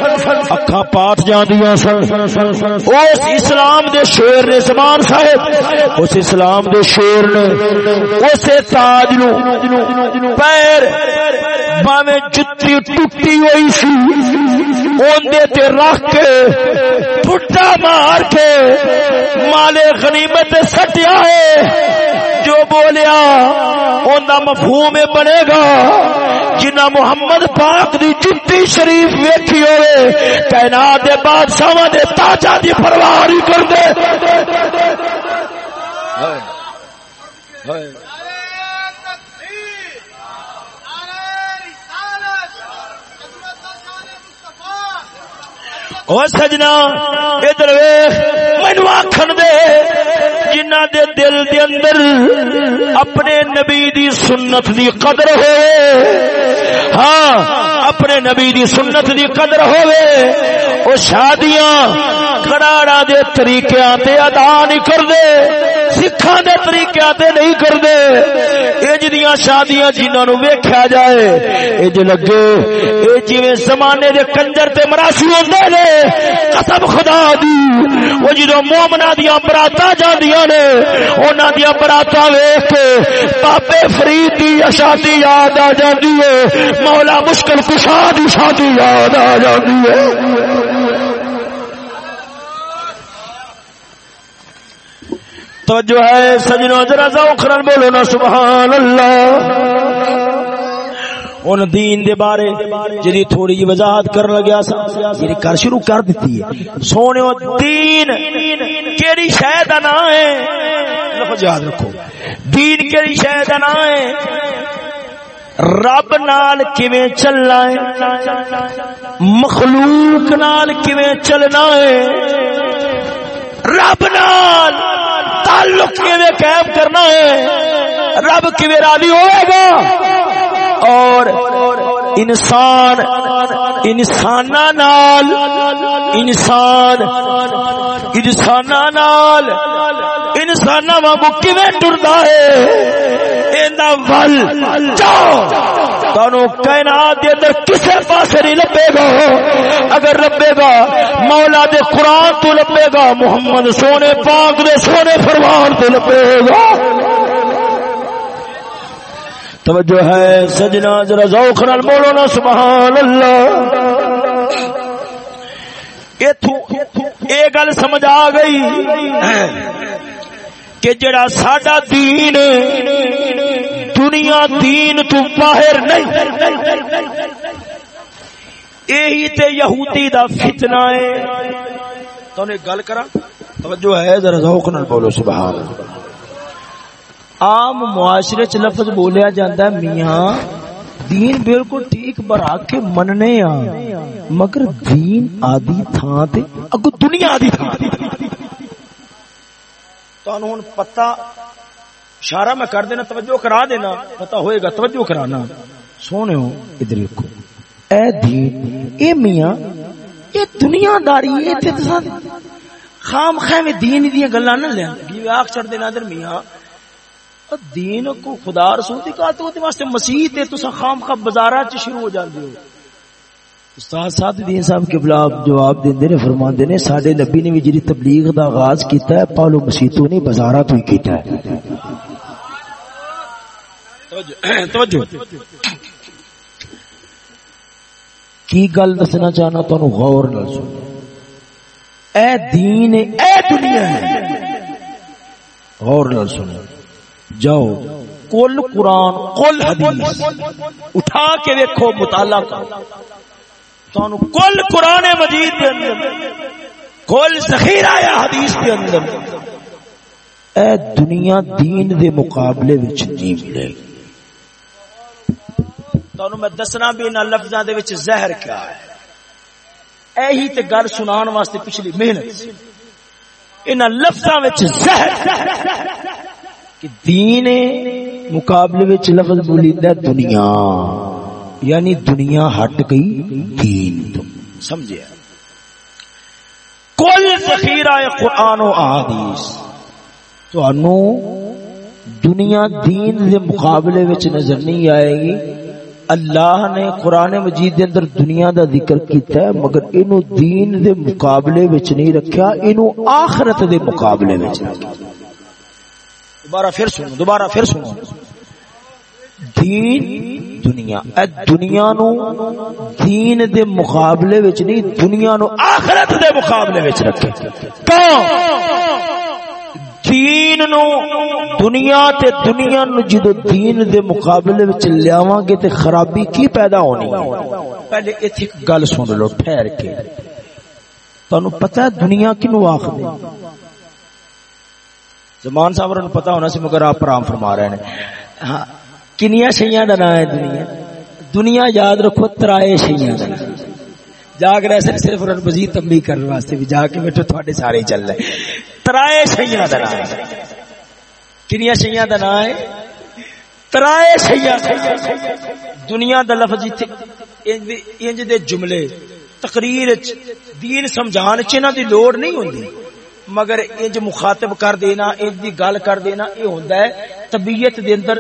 پاٹ جاندیاں سن۔ اس اسلام دے شیر نے زمان صاحب، اس اسلام دے شیر نے اسے تاج نو پیر باویں جتی ٹوٹی ہوئی سی۔ اوندے تے رکھ کے پھٹا مار کے مالے غنیمت سٹیا ہے۔ جو بولیا ان مفہوم بنے گا۔ جنا محمد پاک دی جتی شریف ویکھی ہوئے تعینات دے بادشاہ دے تاجا دی پرواہ نہیں کر دے او سجنا، ادھر ویخ مینو آخر دے جنہ دے دل دے اندر اپنے نبی دی سنت دی قدر ہوئے۔ ہاں اپنے نبی دی سنت دی قدر ہوئے۔ او شادیاں کڑاڑا دے طریقے تے ادا نہیں کر دے سکھاں دے طریقے تے نہیں کر دے اج دیاں شادیاں جنہاں نو ویکھیا جائے اج لگے، اے جویں زمانے دے کنجر تے مراسی ہوندے نے، قسم خدا دی، او جدوں مومناں دیاں براتاں جاندیاں نے۔ انہاں دیاں براتاں ویکھ کے بابے فرید دی شادی یاد آ جاندی ہے۔ مولا مشکل کشا دی شادی یاد آ جاندی ہے۔ توجہ ہے سجنوں، ذرا ذوق بولو نا، سبحان اللہ۔ ان دین دے بارے جدی تھوڑی جی وضاحت کرن لگیا سا یعنی کر شروع کر دیتی ہے۔ سونے دین کیڑی شے دا نام ہے؟ لفظ یاد رکھو۔ دین کیڑی شے دا نام ہے؟ رب نال کیویں چلنا ہے؟ مخلوق نال کیویں چلنا ہے؟ رب نال تعلق کیویں قائم کرنا ہے؟ رب کیویں راضی ہوئے گا؟ اور انسان انسان نال، انسان انسان نال انسان واگ کیویں ٹردا ہے؟ کسی پاس نہیں لبے گا۔ اگر لبے گا، مولا دے قرآن تو لبے گا، محمد سونے پاک دے سونے فرمان تو لبے گا۔ توجہ ہے، سجنا ذرا ذوق نال بولو نا سبحان اللہ۔ یہ گل سمجھ آ گئی کہ جڑا ساڈا دین دنیا دین تو باہر نہیں یہی تے یہودی دا فتنہ ہے۔ تو نے گل کرا توجہ ہے، ذرا ذوق نال بولو، سبحان اللہ۔ عام معاشرے چ لفظ بولیا جاندا ہے میاں۔ دین بالکل ٹھیک برا کے مننے آ۔ مگر دین آدی تھاں تے اگو دنیا آدی تھاں۔ تو پتا اشارہ میں کر دینا، توجہ کرا دینا پتا ہوئے گا، توجہ کرانا۔ سونے ہو، ادھر رکھو اے دین، اے میاں، اے دنیا داری اے تے خام خیم دین دی گلاں نہ لے یہ آکھ چڑھ دینا ادھر میاں۔ دین کو خدا رسول دی کہا تو واسطے مسیح تے تسا خام خام بازاراں چ شروع ہو جاندے ہو۔ استاد سعد الدین صاحب کے بلا جواب دیندے نے، فرماندے نے، ساڈے نبی نے بھی جڑی تبلیغ دا آغاز کیتا ہے، پالو مسیتوں نے بازاراں تو ہی کیتا ہے۔ توجہ کی گل دسنا چاہنا تو غور نہ سن اے دین، اے دنیا ہے۔ غور نہ سن جاؤ کل قرآن کل حدیث۔ اٹھا کے دیکھو مطالعہ کرو۔ تو کل قرآن مجید کے اندر کل ذخیرہ یا حدیث کے اندر۔ اے دنیا دین دے مقابلے وچ نہیں ملے۔ گی تو میں دسنا بھی انہاں لفظاں دے وچ زہر کیا ہے۔ ایہی تے گل سنان واسطے پچھلی محنت۔ انہاں لفظاں وچ زہر۔ کہ دین مقابلے وچ لفظ بولیدا دنیا یعنی دنیا ہٹ گئی دین تو۔ سمجھے؟ کل ذخیرہ قرآن و احادیث۔ تو انو دنیا دین دے مقابلے وچ نظر نہیں آئے گی۔ اللہ نے قرآن مجید دے اندر دنیا دا ذکر کیتا ہے، مگر اینو دین دے مقابلے وچ نہیں رکھیا، اینو آخرت دے مقابلے وچ رکھیا۔ دوبارہ پھر سنو، دوبارہ پھر سنو۔ دین دنیا، اے دنیا نو دین دے مقابلے وچ نہیں، دنیا نو آخرت دے مقابلے وچ رکھے۔ کیوں؟ دین نو دنیا تے دنیا نو جدو دین دے مقابلے وچ لیاواں گے تے خرابی کی پیدا ہونی ہے؟ پہلے ایتھے گل سن لو، ٹھہر کے۔ تانوں پتہ ہے دنیا کینو آکھدے زمان صاحب نے پتہ ہونا سی، مگر آپ پرام فرما رہے ہیں۔ ہاں کنیا شیاں کا نام ہے دنیا۔ دنیا یاد رکھو، ترائے شیاں کا جاگ رہے سر صرف انہوں مزید تمبی کرنے واسطے بھی۔ جا کے بیٹھو، تھوڑے سارے ہی چل رہے ترائے شیاں کا نام ہے۔ کنیا شیاں کا نام ہے۔ ترائے شیاں دنیا دا لفظ انج دے جملے۔ تقریر دین سمجھان چ انہاں دی لوڑ نہیں ہوندی۔ مگر انج مخاطب کر دینا، انج دی گل کر دینا، یہ ہوندا ہے طبیعت دے اندر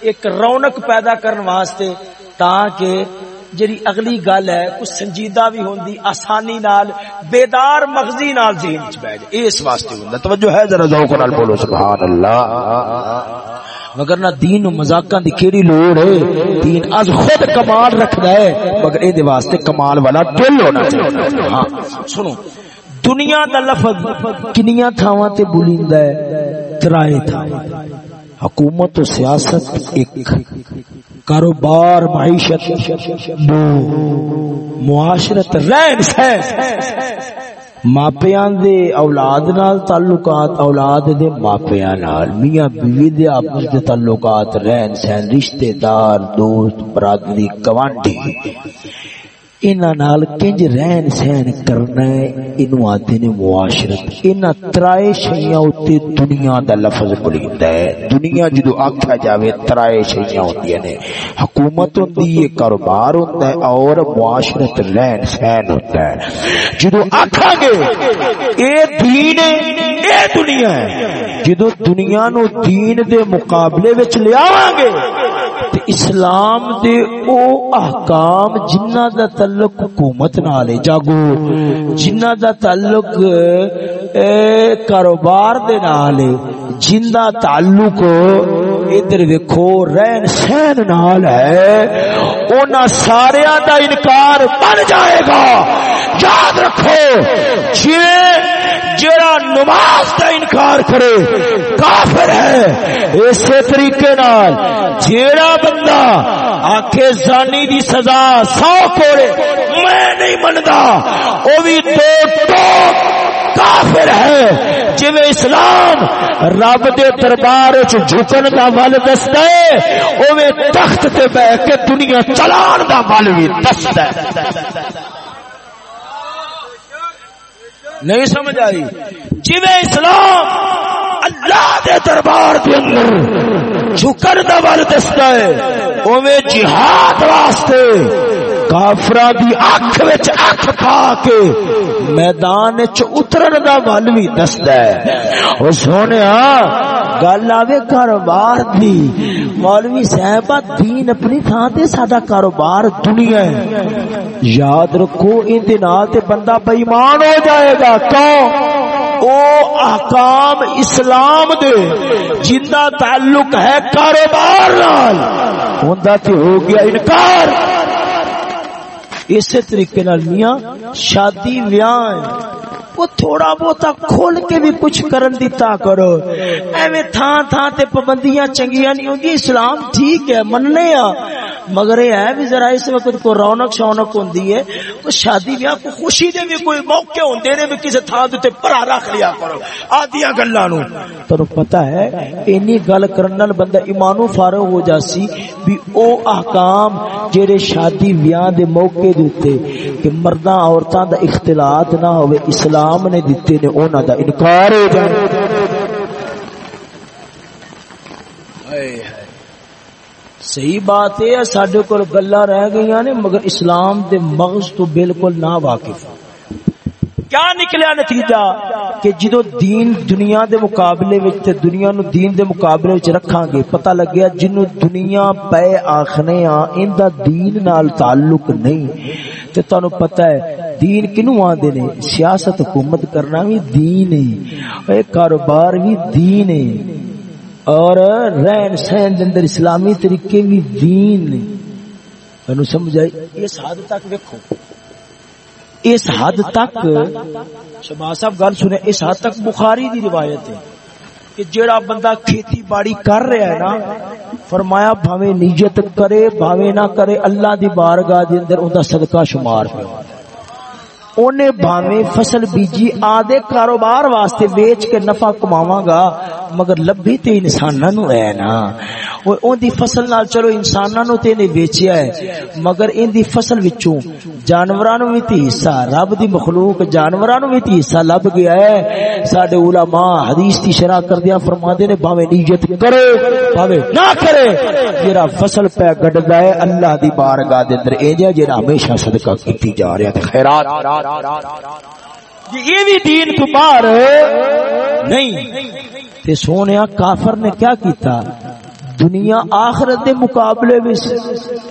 ایک رونق پیدا کرن واسطے تاکہ جڑی اگلی گل ہے، کچھ سنجیدہ بھی ہوندی، آسانی نال، بیدار مغزی نال ذہن وچ بیٹھ جائے۔ اس واسطے ہوندا توجہ ہے ذرا ذوق نال بولو، سبحان اللہ۔ مگر نہ دین و مذاقاں دی کیڑی لوڑ ہے؟ دین از خود کمال رکھدا ہے، مگر اے دے واسطے کمال والا دل ہونا چاہیے۔ ہاں سنو دنیا دا لفظ کنیاں تھاواں تے بولیندا ہے ترائے تھا۔ حکومت و سیاست ایک، کاروبار، معیشت دو معاشرت، رہن سہن۔ ماپیاں دے اولاد نال تعلقات، اولاد دے ماپیاں نال، میاں بیوی دے آپس دے تعلقات، رہن سہن، رشتہ دار، دوست، برادری، گوانڈی۔ انہاں نال کنج رہن سہن کرنا ہے انو آتے نے معاشرت۔ انہاں ترائے شیعہ ہوتے دنیا دا لفظ بلیندا ہے۔ دنیا جدو آکھا جاوے، ترائے شیعہ ہوتی نے۔ حکومت ہوتی ہے، کاروبار ہوتا ہے اور معاشرت رہن سہن ہوتا ہے۔ جدو آکھا گے، اے دین اے دنیا ہے۔ جدو دنیا نو دین دے مقابلے وچ لے گے تے اسلام دے او احکام جنہ دا تعلق حکومت نال ہے، جاگو، جنہ دا تعلق کاروبار دے نال ہے، جن تعلق ادھر ویکھو، رہن سہن نال ہے انہاں ساریاں دا انکار بن جائے گا۔ یاد رکھو جویں نماز کا انکار کرے۔ کافر ہے۔ اسی طریقے نال جیڑا بندہ آکھے زانی دی سزا سو کوڑے میں نہیں مندا۔ او بھی دو ٹوک کافر ہے۔ جی اسلام رب دے دربار جھکن دا ول دستا ہے اوے تخت تے بیٹھ کے دنیا چلان دا ول بھی دستا ہے۔ نہیں سمجھ آئی۔ جی اسلام اللہ دے دربار دے اندر جھکر دا بل دستا ہے اوے جہاد واسطے کافرا دی اکھ وچ اکھ پا کے میدان وچ اترن دا ول بھی دستا ہے۔ او سونیا، گل آوے کاروبار دی۔ مولوی صاحب دین اپنی تھان تے ساڈا کاروبار دنیا ہے۔ یاد رکھو، ان دے نال تے بندہ بے ایمان ہو جائے گا۔ کیوں؟ او احکام اسلام دے جن تعلق ہے کاروبار نال۔ ہوندا تے ہو گیا انکار۔ اسی طریقے نال میاں شادی ویاہ وہ تھوڑا بہت کھول کے بھی کچھ کرن دیتا کرو۔ ایویں تھان تھان تے پابندیاں چنگیاں نہیں ہوندی۔ اسلام ٹھیک ہے، مننے آ۔ مگر یہ ہے بھی ذرا اس وقت کو رونق شونق ہوندی ہے۔ تو شادی بیاہ کو خوشی دے بھی کوئی موقع ہوندے نے بھی کسی تھان تے پڑا رکھ لیا کرو۔ آدیاں گلاں نو تو پتہ ہے، اینی گل کرن نال بندہ ایمانو فارغ ہو جاسی بھی او احکام جڑے شادی بیاہ دے موقع دے کہ مرداں عورتاں دا اختلاط نہ ہوے اسلام نے دیتے نے اونا دا انکار ہو جائے۔ صحیح بات ہے سڈے کو گلا رہ گئی نے، مگر اسلام دے مغز تو بالکل نہ واقف کیا نکلیا نتیجہ؟ کہ جدو دین دنیا دے مقابلے وچ تے دنیا نو دین دے مقابلے وچ رکھاں گے، پتہ لگیا جنو دنیا پے آکھنے آ ان دا دین نال تعلق نہیں۔ تے تانوں پتہ ہے، دین کنو آندے نے؟ سیاست حکومت کرنا بھی دین ہے، اے کاروبار بھی دین ہے۔ اور رہن سہن دے اندر اسلامی طریقے بھی دین نے تانوں سمجھ آئی اس حد تک دیکھو اس حد تک شباز صاحب گل سنے اس حد تک بخاری دی روایت ہے کہ جیڑا بندہ کھیتی باڑی کر رہا ہے نا، فرمایا بھاوے نیت کرے بھاوے نہ کرے، اللہ دی بارگاہ دے اندر اوندا صدقہ شمار پہ اونے بھاوے فصل بیجی آدھے کاروبار واسطے بیچ کے نفع کماواں گا، مگر لبھی تے انساناں نو ہے نا۔ اون دی فصل نال چلو انساناں نو تے نے بیچیا ہے مگر ان دی فصل وچوں جانوراں نو وی تے حصہ رب دی مخلوق جانوراں نو وی تے حصہ لب گیا ہے ساڈے علماء حدیث دی شرح کردیاں فرماندے نے بھاوے نیت کرے بھاوے نہ کرے جڑا فصل پہ گڈدا ہے اللہ دی بارگاہ دے اندر اے جڑا ہمیشہ صدقہ کیتی جا رہا ہے خیرات یہ بھی دین تو باہر نہیں تے سونے کافر نے کیا کیتا دنیا آخرت دے مقابلے وچ،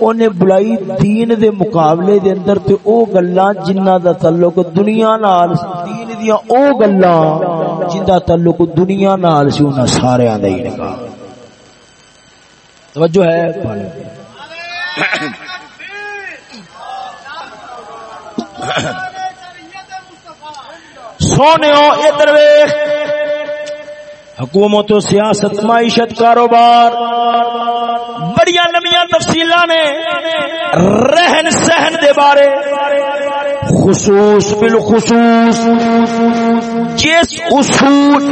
اونے بلائی دین دے مقابلے دے اندر تے او گلاں جنہاں دا تعلق دنیا نال، دین دیاں او گلاں جن دا تعلق دنیا نال سی، انہاں سارے دا ہی نکاح۔ توجہ ہے؟ سونے ادھر حکومت و سیاست معیشت کاروبار بڑی نمیاں تفصیل نے رہن سہن دے بارے خصوص بالخصوص جس اصول،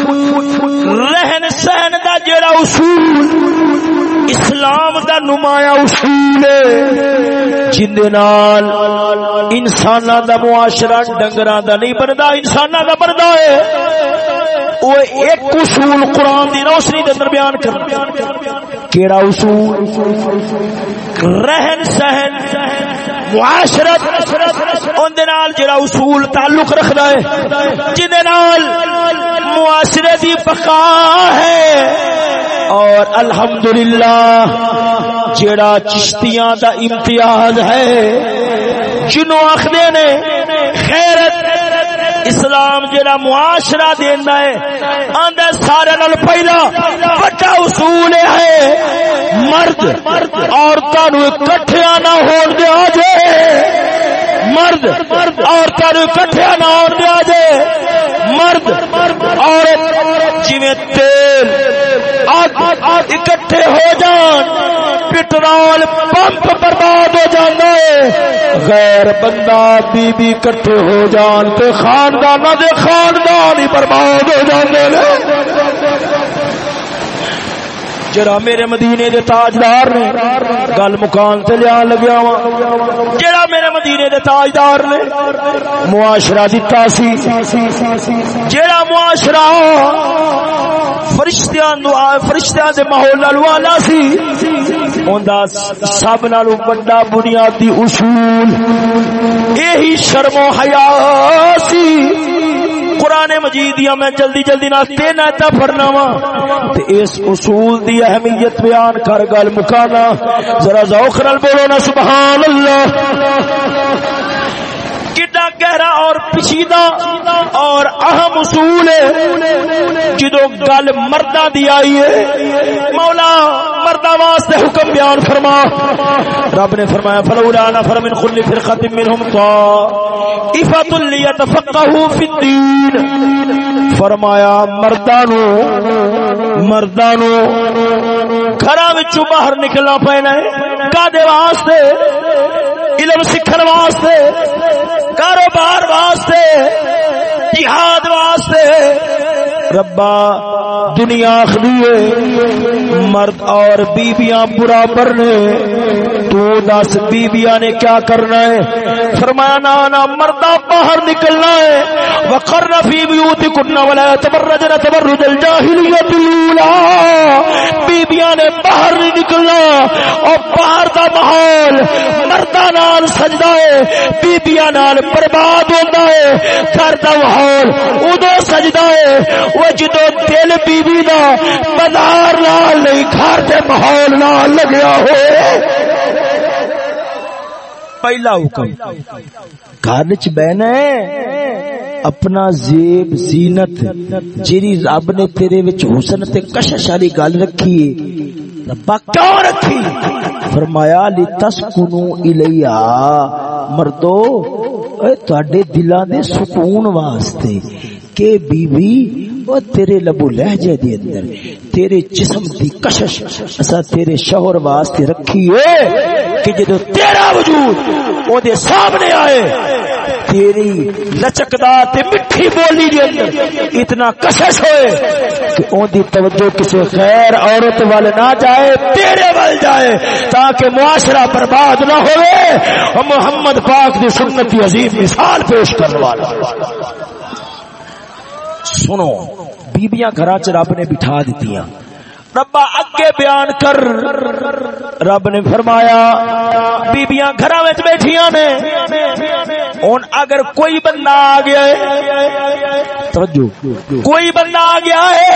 رہن سہن دا جڑا اصول، اسلام دا نمایاں اصول ہے، جن نال انسان دا معاشرہ ڈنگراں دا نہیں بندا انسان دا بندا ہے۔ وہ ایک اصول قرآن دی روشنی دے اندر بیان کر کیڑا اصول؟ رہن سہن معاشرت اون دے نال جڑا اصول تعلق رکھدا ہے جن دے نال معاشرے دی بقا ہے۔ اور الحمدللہ جڑا چشتیاں دا امتیاز ہے، جنوں آخدے نے خیرت اسلام جڑا معاشرہ دینا ہے، آندا سارے نال پہلا۔ بڑا اصول ہے مرد، عورتاں نو نہ ہون دیا جے۔ مرد، عورتاں نو نہ ہون دیا جے۔ مرد، عورت جویں تیل اکٹھے ہو جان پٹرول پمپ برباد ہو جانا ہے غیر بندہ بی بی کٹھے ہو جان تے خاندان دے خاندان ہی برباد ہو جاندے نے۔ جڑا میرے مدینے دے تاجدار نے گل مکان تے لیا لگیا وا۔ جڑا میرے مدینے دے تاجدار نے؟ معاشرہ دتا سی۔ جیڑا معاشرہ فرشتیاں نو فرشتیاں دے ماحول نال والا سی، اوندا سب نالوں بڑا بنیادی اصول یہی شرم و حیا سی۔ قرآن مجید یا میں جلدی جلدی نہ تین ایتا پڑھنا وا۔ تے اس اصول دی اہمیت بیان کر گل مکانا۔ ذرا ذوق نال بولو نا، سبحان اللہ۔ کڈا گہرا اور پیچیدہ اور اہم اصول ہے۔ جدو گل مردہ دی آئی ہے، مولا مردہ واسطے حکم بیان فرما۔ رب نے فرمایا، فلولا نفر من كل فرقه منهم طائفه ليتفقهوا في الدين۔ فرمایا، مرداں نو مرداں نو گھراں وچوں باہر نکلنا پینا ہے۔ کادے واسطے؟ علم سیکھن واسطے؟ کاروبار واسطے، جہاد واسطے۔ ربا، دنیا آخری مرد اور بیبیاں برابر نے تو دس بیبیاں نے کیا کرنا ہے؟ فرمایا نانا مردہ باہر نکلنا ہے۔ وقر فی بیوت کننا ولا تبرجن تبرج الجاہلیت الاولا بیبیاں نے باہر نہیں نکلنا۔ اور باہر دا ماحول مردہ نال سجدہ ہے۔ بیبیاں نال برباد ہوتا ہے گھر دا ماحول ادو سجدہ ہے۔ وہ جدو دل بیوی دا بازار نال نہیں، گھر دے ماحول نال لگیا ہو پہلا حکم، گھر چ بہنا اپنا زیب، زینت جیری رب نے تیرے وچ حسن تے کشش والی گل رکھی ہے، ربا کیوں رکھی؟ فرمایا لی تسکنو مردو اے تواڈے دلاں دے سکون واسطے کہ بیوی وہ تیرے لبو لہجے دے اندر تیرے جسم دی کشش اسا تیرے شوہر واسطے رکھی ہے کہ جدو تیرا وجود او دے سامنے آئے تیری لچکدار تے مٹھی بولی دے اندر اتنا کشش ہوئے کہ اون دی توجہ کسی غیر عورت وال نہ جائے، تیرے وال جائے، تاکہ معاشرہ برباد نہ ہوئے۔ اور محمد پاک دی سنت دی عظیم مثال پیش کرنے والا۔ سنو، بیبیاں گھر چ رب نے بٹھا دیتی ربا اگے بیان کر۔ رب نے فرمایا، بیبیاں گھر بیٹھیاں نے۔ ہوں اگر کوئی بندہ آ گیا ہے، توجہ، کوئی بندہ آ گیا ہے،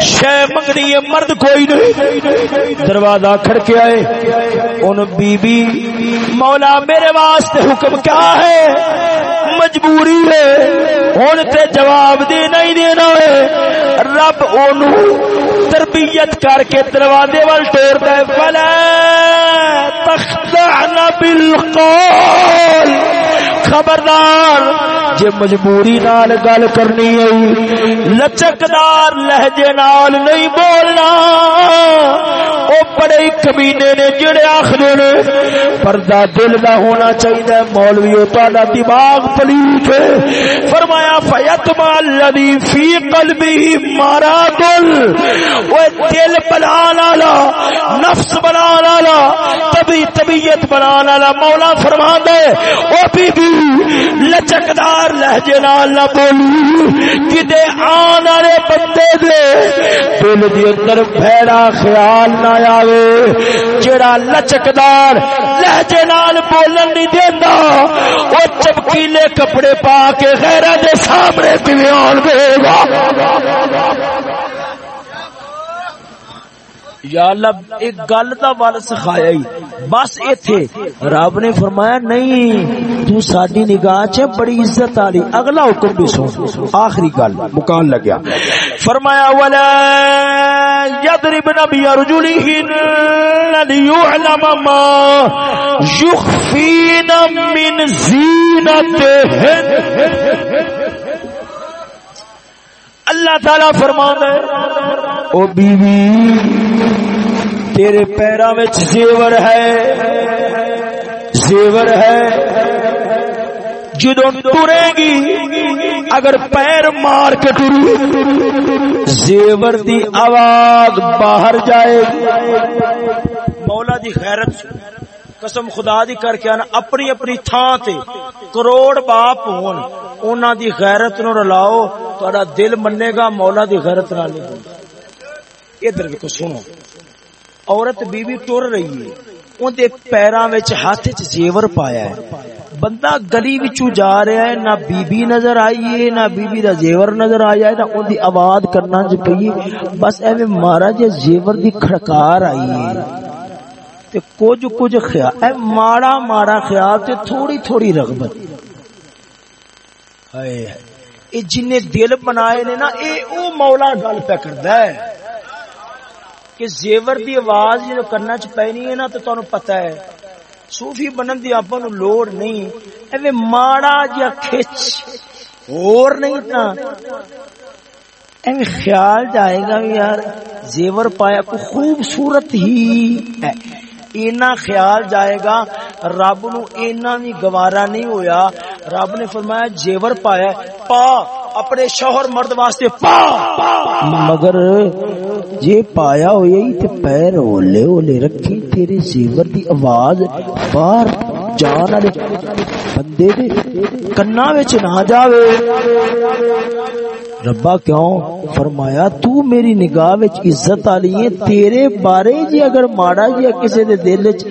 شہ منگنی ہے، مرد کوئی نہیں۔ دروازہ کھڑکے آئے۔ ان بی بی مولا میرے واسطے حکم کیا ہے؟ مجبوری ہے۔ ہوں تے جواب دینا نہیں دینا ہے۔ رب ان تربیت کر کے دروازے وال ٹور دے۔ فلا تخدعن بالقول خبردار جے مجبوری نال گل کرنی ہے لچکدار لہجے نال نہیں بولنا۔ او بڑے کمینے نے جڑے آخر نے، پردہ دل دا ہونا چاہیے مولوی تہاڈا دماغ پلیت ہے۔ فرمایا فیتما الذی فی قلبی مراد او دل بنانا لا نفس بنانا لا طبی طبیعت بنانا لا مولا فرما دے او بی بی لچکدار لہجے نال نہ بولی کدے آن والے بندے دے دل دی اندر بھڑا خیال نہ آوے، جڑا لچکدار لہجے نال بولن نہیں دیندا، او چمکیلے کپڑے پا کے غیرہ دے سامنے بیان دے گا یا اللہ، ایک گل دا ول سکھایا ہی۔ بس ایتھے۔ رب نے فرمایا، نہیں، تو ساڈی نگاہ چ بڑی عزت والی۔ اگلا حکم بھی سن۔ آخری گل۔ مکان لگیا۔ فرمایا، ولا يضربن بارجلهن ليعلم ما يخفين من زينتهن۔ اللہ تعالی فرماتا ہے او بیوی تیرے پیروں میں زیور ہے زیور ہے۔ جدو ٹرے گی، اگر پیر مار کے ٹری زیور دی آواز باہر جائے مولا دی خیرت قسم خدا دی کر کے آنا اپنی اپنی تھان تے کروڑ باپ ہون اونا دی غیرت نو رلاؤ تو دل منے گا، مولا دی غیرت نہ لے ادھر کو سنو۔ عورت بی بی ٹر رہی ہے۔ ان دے پیراں وچ ہاتھ وچ زیور پایا ہے۔ بندہ گلی وچوں جا رہا ہے، نہ بی بی نظر آئی ہے، نہ بی بی دا زیور نظر آیا ہے، نہ ان دی آواز کرنا جو پئی بس ایویں مارا جے زیور دی کھڑکار آئی ہے۔ تے کچھ کچھ خیال، اے ماڑا ماڑا خیال تے تھوڑی تھوڑی رغبت۔ ہائے اے جن دل بنائے نے نا، اے او مولا گل پہ کردا ہے۔ کہ زیور دی آواز جو کرنا چ پینی ہے نا تو تانوں پتہ ہے۔ صوفی بنن دی اپاں نو لوڑ نہیں۔ ایویں ماڑا جا کھچ۔ اور نہیں تا ایویں خیال جائے گا یار، زیور پایا کو خوبصورت ہی ہے۔ اینا خیال جائے گا، رب نو اینا بھی گوارا نہیں ہویا۔ رب نے فرمایا، زیور پایا پا۔ اپنے شوہر مرد واسطے پا! مگر جے پایا ہوئی تے پیر اولے اولے رکھی، تیرے زیور دی آواز باہر جان والے بندے دے کنا وچ نہ جاوے۔ ربا کیوں؟ فرمایا، تو میری نگاہ وچ عزت والی ہے تیرے بارے جی اگر ماڑا جی کسے دے دل وچ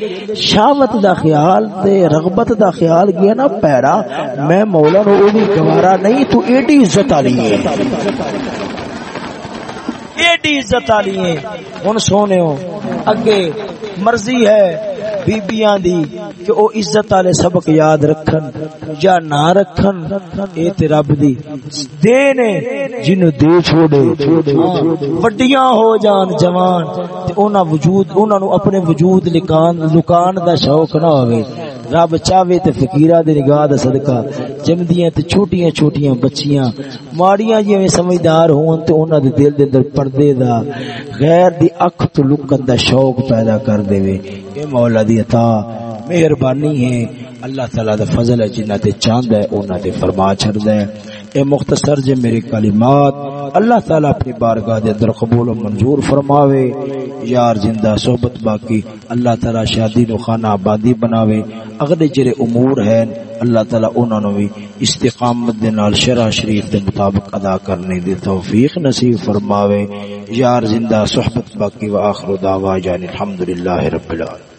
شہوت دا خیال تے رغبت دا خیال گیا نا پیڑا، میں مولا نو او بھی گوارا نہیں، تو ایڈی عزت والی ہے ایڈی عزت والی ہے ہن سونے ہو، اگے مرضی ہے بیبیاں دی کہ او عزت والے سبق یاد رکھن، یا نہ رکھن، اے تے رب دی دے نے جنوں دے چھوڑے۔ ہاں، وڈیاں ہو جان جوان، تے انہاں وجود انہاں نو اپنے وجود لکان لکان دا شوق نہ ہوے رب چاہے تے فقیرہ دے نگاہ دا صدقہ۔ جمدیاں تے چھوٹیاں چھوٹیاں بچیاں۔ ماڑیاں جویں سمجھدار ہون تے انہاں دے دل دے اندر پردے دا غیر دی اکھ تو لکن دا شوق پیدا کر دے۔ وے اے مولا دی عطا، مہربانی ہے۔ اللہ تعالی دا فضل ہے جنہ تے چاند ہے، انہاں تے فرما چھڑدا ہے۔ اے مختصر جے میرے کلمات، اللہ تعالی اپنی بارگاہ دے اندر قبول و منظور فرماوے۔ یار زندہ صحبت باقی، اللہ تعالی شادی نو خانہ آبادی بناوے۔ اگلے جڑے امور ہیں، اللہ تعالی انہاں نو بھی استقامت دے نال، شرع شریف دے مطابق ادا کرنے دی توفیق نصیب فرماوے۔ یار زندہ صحبت باقی و آخر دعوا جان الحمدللہ رب العالمین۔